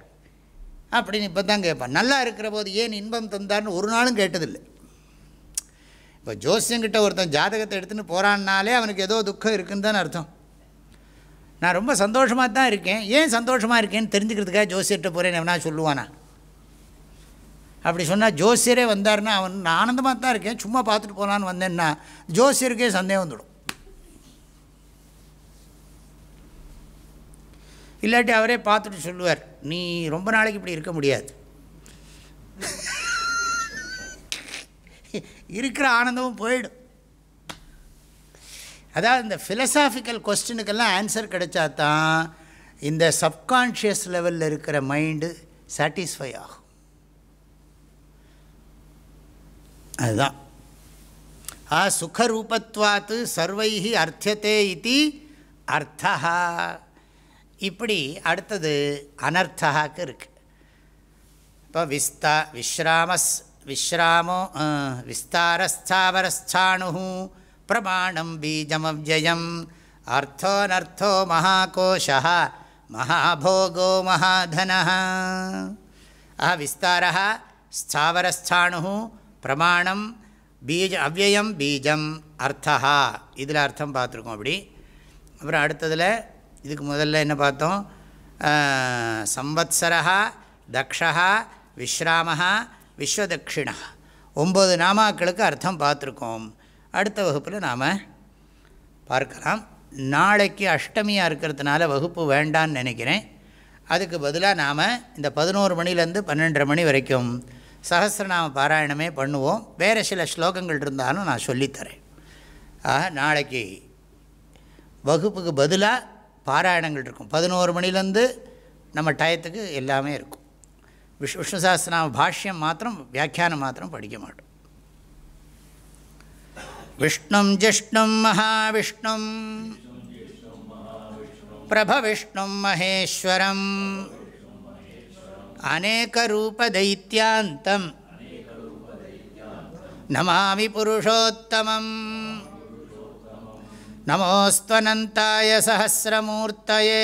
அப்படின்னு இப்போ தான் கேட்பான். நல்லா இருக்கிற போது ஏன் இன்பம் தந்தார்னு ஒரு நாளும் கேட்டதில்லை. இப்போ ஜோசியங்கிட்ட ஒருத்தன் ஜாதகத்தை எடுத்துன்னு போகிறான்னாலே அவனுக்கு ஏதோ துக்கம் இருக்குன்னு தானே அர்த்தம். நான் ரொம்ப சந்தோஷமாக தான் இருக்கேன். ஏன் சந்தோஷமாக இருக்கேன்னு தெரிஞ்சுக்கிறதுக்காக ஜோசியர்கிட்ட போகிறேன் எவனா சொல்லுவானா? அப்படி சொன்னால் ஜோசியரே வந்தார்னா அவன் நான் ஆனந்தமாக தான் இருக்கேன். சும்மா பார்த்துட்டு போகலான்னு வந்தேன்னா ஜோசியருக்கே சந்தேகம் வந்துடும். இல்லாட்டி அவரே பார்த்துட்டு சொல்லுவார் நீ ரொம்ப நாளைக்கு இப்படி இருக்க முடியாது. இருக்கிற ஆனந்தமும் போயிடும். அதாவது இந்த ஃபிலசாஃபிக்கல் கொஸ்டினுக்கெல்லாம் ஆன்சர் கிடைச்சா தான் இந்த சப்கான்ஷியஸ் லெவலில் இருக்கிற மைண்டு சாட்டிஸ்ஃபை ஆகும். அதுதான். ஆ சுகரூபத்வாத்து சர்வைஹி அர்த்தத்தே இது அர்த்தா இப்படி அடுத்தது அனர்த்தகாக்கு இருக்குது இப்போ விஸ்தா விஸ்ராமஸ் விஸ்ராமோ விஸ்தாரஸ்தாவரஸ்தாணு பிரமாணம் பீஜமவ்யயம் அர்த்தோனர்த்தோ மகாகோஷா மகாபோகோ மகாதன ஆஹ விஸ்தார ஸ்தாவரஸ்தாணு பிரமாணம் பீஜ அவ்வயம் பீஜம் அர்த்தா இதில் அர்த்தம் பார்த்துருக்கோம் அப்படி. அப்புறம் அடுத்ததில் இதுக்கு முதல்ல என்ன பார்த்தோம்? சம்வத்சரா தக்ஷா விஸ்ராமஹா விஸ்வதட்சிணா ஒம்பது நாமாக்களுக்கு அர்த்தம் பார்த்துருக்கோம். அடுத்த வகுப்பில் நாம் பார்க்கலாம். நாளைக்கு அஷ்டமியாக இருக்கிறதுனால வகுப்பு வேண்டான்னு நினைக்கிறேன். அதுக்கு பதிலாக நாம் இந்த பதினோரு மணிலேருந்து பன்னெண்டரை மணி வரைக்கும் சகசிரநாம பாராயணமே பண்ணுவோம். வேறு சில ஸ்லோகங்கள் இருந்தாலும் நான் சொல்லித்தரேன். ஆக நாளைக்கு வகுப்புக்கு பதிலாக பாராயணங்கள் இருக்கும். பதினோரு மணிலேருந்து நம்ம டயத்துக்கு எல்லாமே இருக்கும். விஷ் விஷ்ணு சாஸ்திரநாம பாஷ்யம் மாத்திரம் வியாக்கியானம் மாத்திரம் படிக்க மாட்டோம் விஷ்ணும் ஜிஷ்ணும் மகாவிஷ்ணும் பிரபவிஷ்ணும் மகேஸ்வரம் अनेकरूपदैत्यान्तं नमामि पुरुषोत्तमम् नमोऽस्त्वनन्ताय सहस्रमूर्तये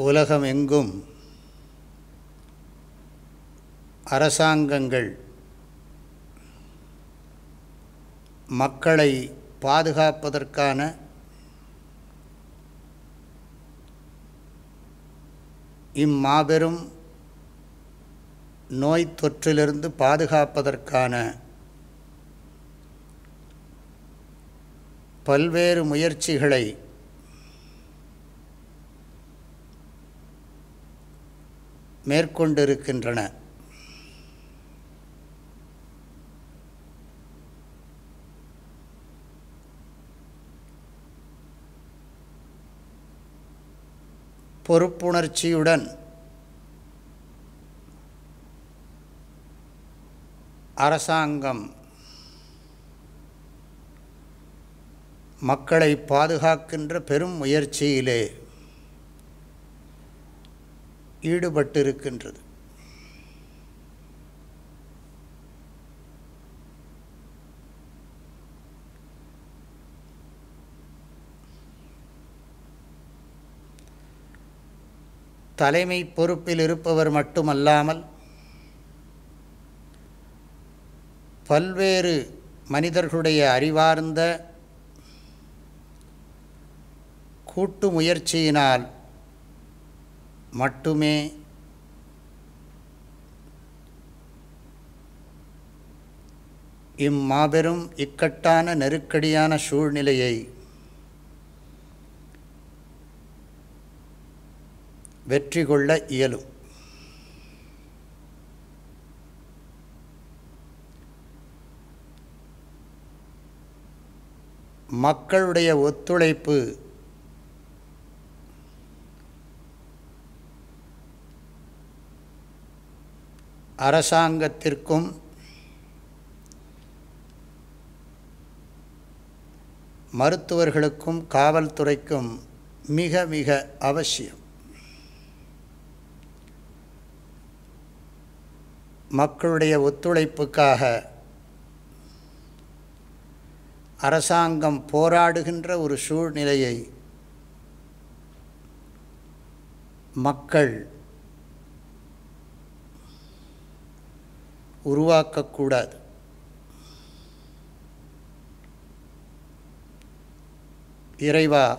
உலகமெங்கும் அரசாங்கங்கள் மக்களை பாதுகாப்பதற்கான இம்மாபெரும் நோய் தொற்றிலிருந்து பாதுகாப்பதற்கான பல்வேறு முயற்சிகளை மேற்கொண்டிருக்கின்றன. பொறுப்புணர்ச்சியுடன் அரசாங்கம் மக்களை பாதுகாக்கின்ற பெரும் முயற்சியிலே ஈடுபட்டிருக்கின்றது. தலைமை பொறுப்பில் இருப்பவர் மட்டுமல்லாமல் பல்வேறு மனிதர்களுடைய அறிவார்ந்த கூட்டு முயற்சியினால் மட்டுமே இம்மாபெரும் இக்கட்டான நெருக்கடியான சூழ்நிலையை வெற்றி கொள்ள இயலும். மக்களுடைய ஒத்துழைப்பு அரசாங்கத்திற்கும் மருத்துவர்களுக்கும் காவல்துறைக்கும் மிக மிக அவசியம். மக்களுடைய ஒத்துழைப்புக்காக அரசாங்கம் போராடுகின்ற ஒரு சூழ்நிலையை மக்கள் உருவாக்கக்கூடாது. இறைவா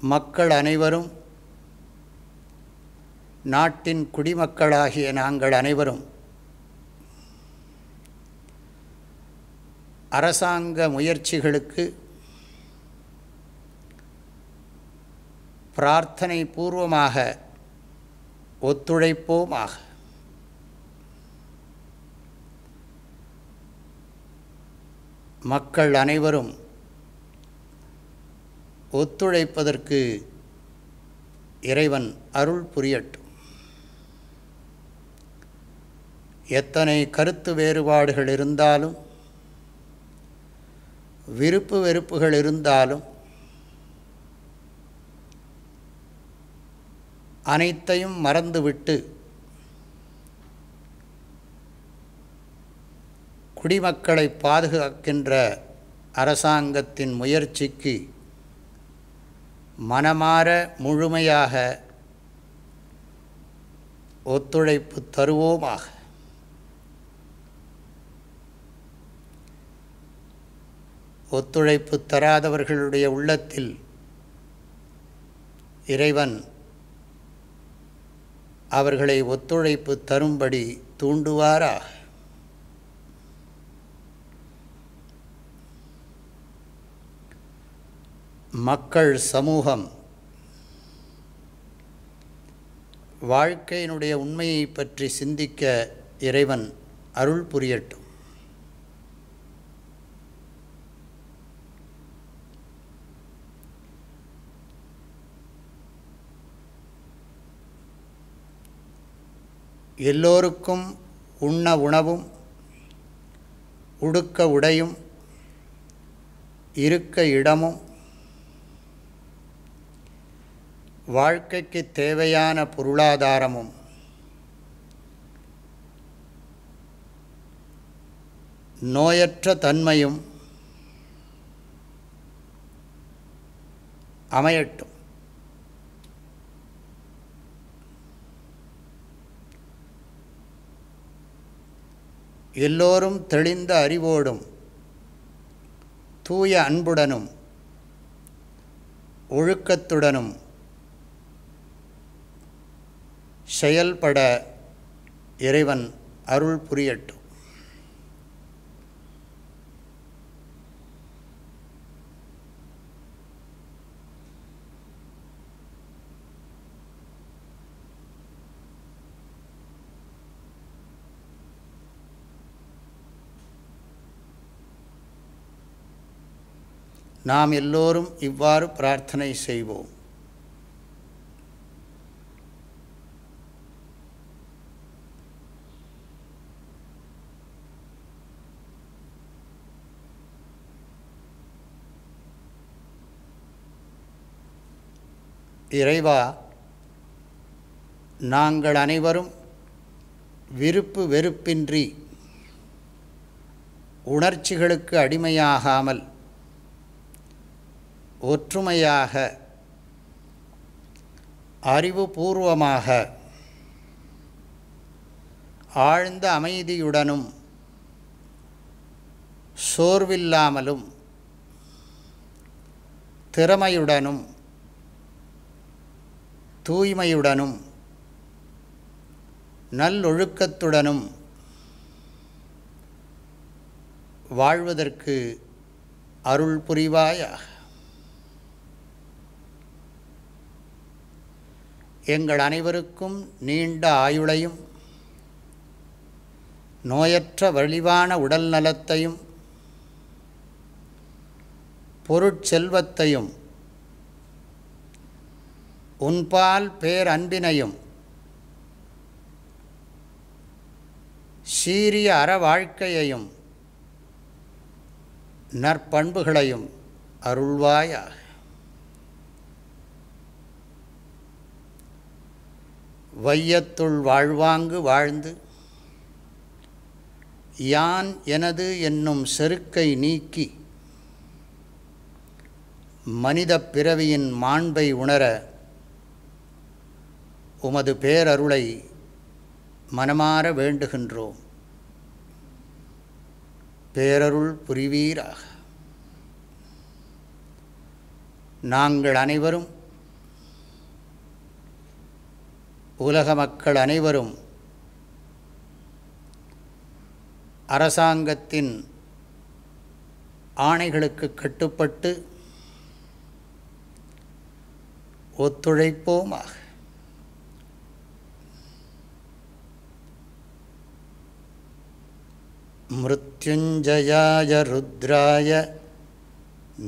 மக்கள் அனைவரும் நாட்டின் குடிமக்களாகிய நாங்கள் அனைவரும் அரசாங்க முயற்சிகளுக்கு பிரார்த்தனை பூர்வமாக ஒத்துழைப்போமாக. மக்கள் அனைவரும் ஒத்துழைப்பதற்கு இறைவன் அருள் புரியட்டும். எத்தனை கருத்து வேறுபாடுகள் இருந்தாலும் விருப்பு வெறுப்புகள் இருந்தாலும் அனைத்தையும் மறந்துவிட்டு குடிமக்களை பாதுகாக்கின்ற அரசாங்கத்தின் முயற்சிக்கு மனமாற முழுமையாக ஒத்துழைப்பு தருவோமாக. ஒத்துழைப்பு தராதவர்களுடைய உள்ளத்தில் இறைவன் அவர்களை ஒத்துழைப்பு தரும்படி தூண்டுவாராக மக்கள் சமூகம். வாழ்க்கையினுடைய உண்மையை பற்றி சிந்திக்க இறைவன் அருள் புரியட்டும். எல்லோருக்கும் உண்ண உணவும் உடுக்க உடையும் இருக்க இடமும் வாழ்க்கைக்கு தேவையான பொருளாதாரமும் நோயற்ற தன்மையும் அமையட்டும். எல்லோரும் தெளிந்த அறிவோடும் தூய அன்புடனும் ஒழுக்கத்துடனும் செயல்பட இறைவன் அருள் புரியட்டும். நாம் எல்லோரும் இவ்வாறு பிரார்த்தனை செய்வோம். இறைவா நாங்கள் அனைவரும் விருப்பு வெறுப்பின்றி உணர்ச்சிகளுக்கு அடிமையாகாமல் ஒற்றுமையாக அறிவுபூர்வமாக ஆழ்ந்த அமைதியுடனும் சோர்வில்லாமலும் திறமையுடனும் தூய்மையுடனும் நல்லொழுக்கத்துடனும் வாழ்வதற்கு அருள் புரிவாயாக. எங்கள் அனைவருக்கும் நீண்ட ஆயுளையும் நோயற்ற வலிவான உடல் நலத்தையும் பொருட்செல்வத்தையும் உன்பால் பேரன்பினையும் சீரிய அற வாழ்க்கையையும் நற்பண்புகளையும் அருள்வாயாக. வையத்துள் வாழ்வாங்கு வாழ்ந்து யான் எனது என்னும் செருக்கை நீக்கி மனித பிறவியின் மாண்பை உணர உமது பேரருளை மனமாற வேண்டுகின்றோம். பேரருள் புரிவீராக. நாங்கள் அனைவரும் உலக மக்கள் அனைவரும் அரசாங்கத்தின் ஆணைகளுக்கு கட்டுப்பட்டு ஒத்துழைப்போமாக மிருத்யுஞ்சயாய ருத்ராய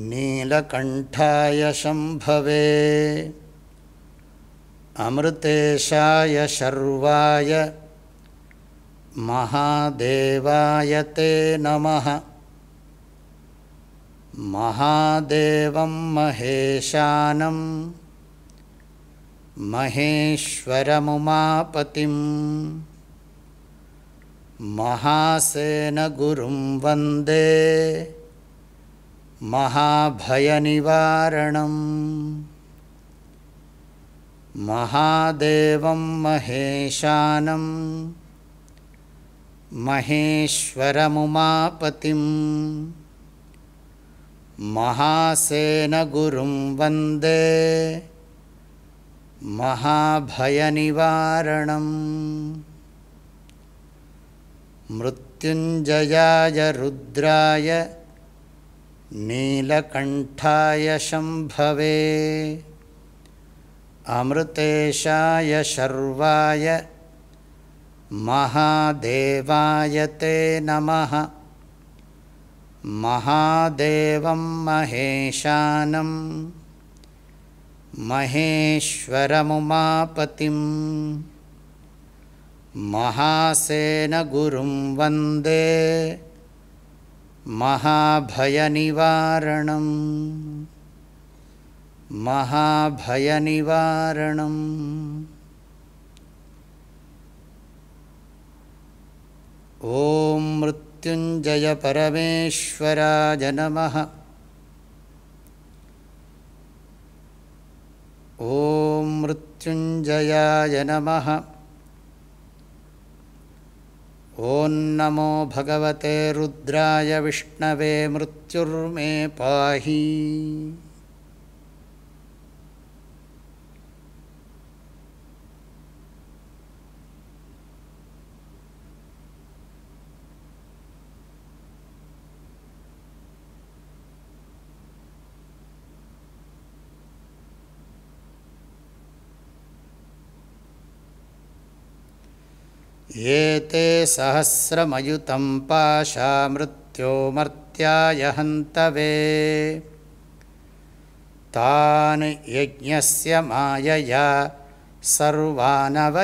நீலகண்டாய சம்பவே अमृतेशाय शर्वाय महादेवाय ते नमः। महादेवं महेशानं महेश्वरमुमापतिं महासेनगुरुं वन्दे महाभयनिवारणम् महादेवं महेशानं महेश्वरमुमापतिं महासेनगुरुं वन्दे महाभयनिवारणम् मृत्युञ्जयाय रुद्राय नीलकण्ठाय शम्भवे अमृतेशाय शर्वाय महादेवाय ते नमः। महादेवं महेशानं महेश्वरमुमापतिं महासेनगुरुं वन्दे महाभयनिवारणम् महाभयनिवारणम्। ॐ मृत्युञ्जयपरमेश्वराय नमः। मृत्युञ्जयाय नमः। ॐ नमो भगवते रुद्राय विष्णवे मृत्युर्मे पाहि एते सहस्रमयुतं पाशा मृत्योमर्त्याय हन्तवे। तान् यज्ञस्य मायया सर्वानवयजामहे।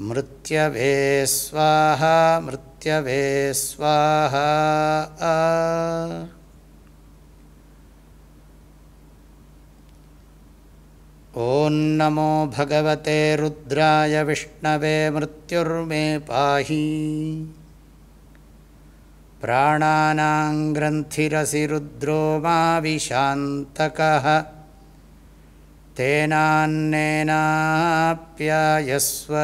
मृत्यवे स्वाहा मृत्यवे स्वाहा ॐ नमो भगवते रुद्राय विष्णवे मृत्युर्मे पाहि। प्राणानाङ्ग्रन्थिरसि रुद्रो मा विशान्तकः तेनान्नेनाप्यायस्व।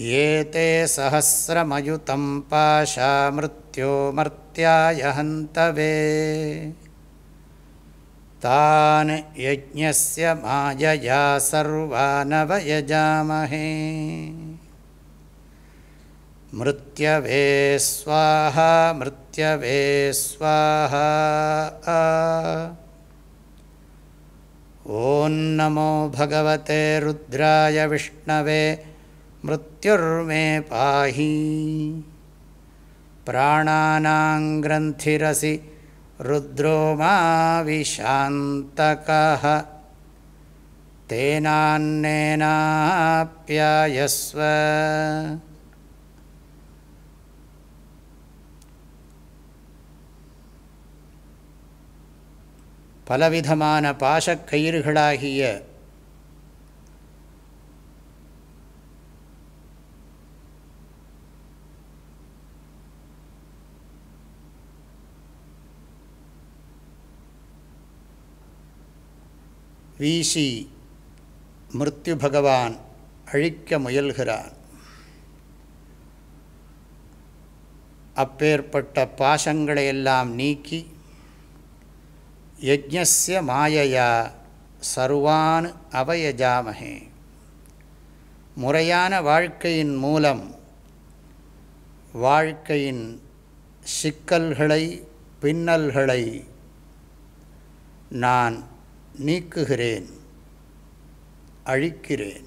ये ते सहस्रमयुतं पाशा मृत्यो हन्तवे तान् यज्ञस्य मायया सर्वानवयजामहे। मृत्यवे स्वाहा मृत्यवे स्वाहा। ॐ नमो भगवते रुद्राय विष्णवे मृत्युर्मे पाहि। प्राणानाङ्ग्रन्थिरसि रुद्रो मा विशान्तकः तेनान्नेनाप्यायस्व பலவிதமான பாசக்கயிறுகளாகிய வீசி மிருத்யு பகவான் அழிக்க முயல்கிறான். அப்பேற்பட்ட பாசங்களையெல்லாம் நீக்கி யஜ்ஞஸ்ய மாயையா சர்வான் அவயஜாமகே முறையான வாழ்க்கையின் மூலம் வாழ்க்கையின் சிக்கல்களை பின்னல்களை நான் நீக்குகிறேன். அழிக்கிறேன்.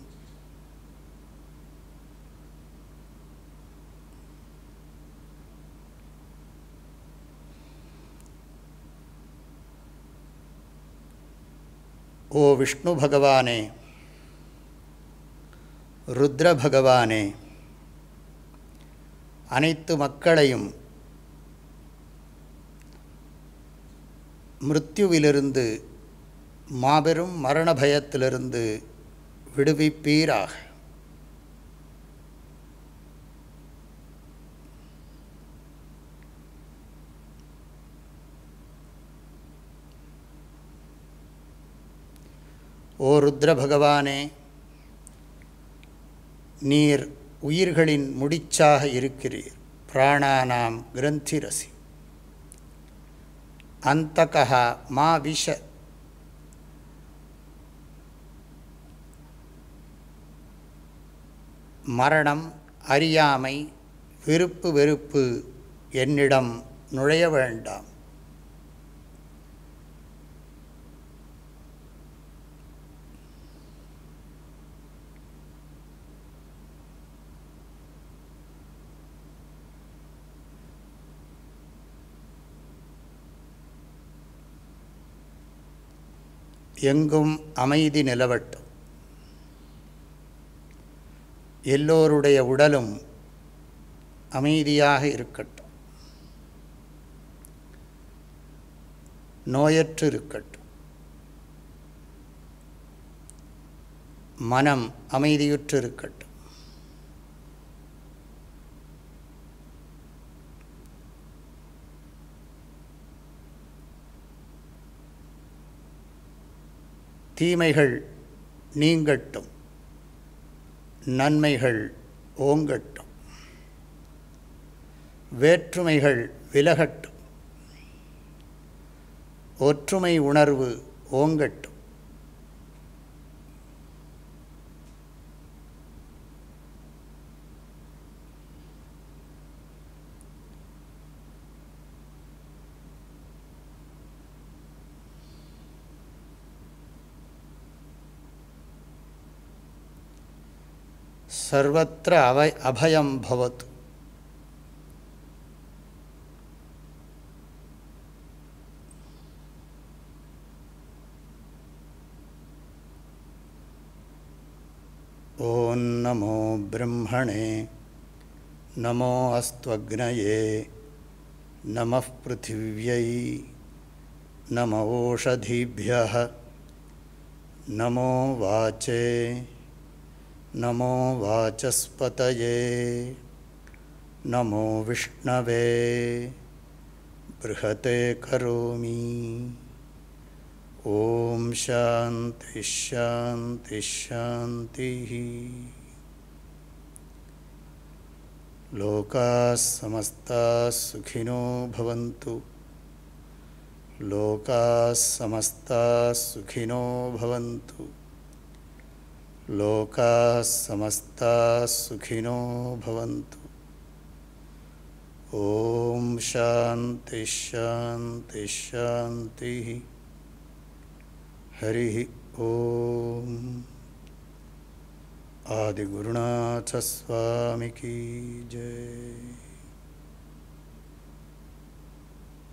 ஓ விஷ்ணு பகவானே ருத்ர பகவானே அனைத்து மக்களையும் மிருத்யுவிலிருந்து மாபெரும் மரண பயத்திலிருந்து விடுவிப்பீராக. ஓ ருத்ர பகவானே நீர் உயிர்களின் முடிச்சாக இருக்கிறீர். பிராணானாம் கிரந்திரசி. அந்தகா மா விஷ மரணம் அறியாமை விருப்பு வெறுப்பு என்னிடம் நுழைய வேண்டாம். எங்கும் அமைதி நிலவட்டும். எல்லோருடைய உடலும் அமைதியாக இருக்கட்டும். நோயற்று இருக்கட்டும். மனம் அமைதியுற்று இருக்கட்டும். தீமைகள் நீங்கட்டும். நன்மைகள் ஓங்கட்டும். வேற்றுமைகள் விலகட்டும். ஒற்றுமை உணர்வு ஓங்கட்டும். सर्वत्र अवय अभयम भवतु। ॐ नमो ब्रह्मणे, नमो अस्त्वग्नये, नमः पृथिव्यै, नम ओषधीभ्यः, नमो वाचे। नमो वाचस्पतये। नमो विष्णवे। बृहते करोमि। ॐ शान्तिश्शान्तिश्शान्तिः लोकाः समस्ताः सुखिनो भवन्तु। लोकाः समस्ताः सुखिनो भवन्तु। लोकाः समस्ताः सुखिनो भवन्तु। ॐ शान्तिश्शान्तिश्शान्तिः हरिः ॐ। आदिगुरुनाथस्वामिकी जय।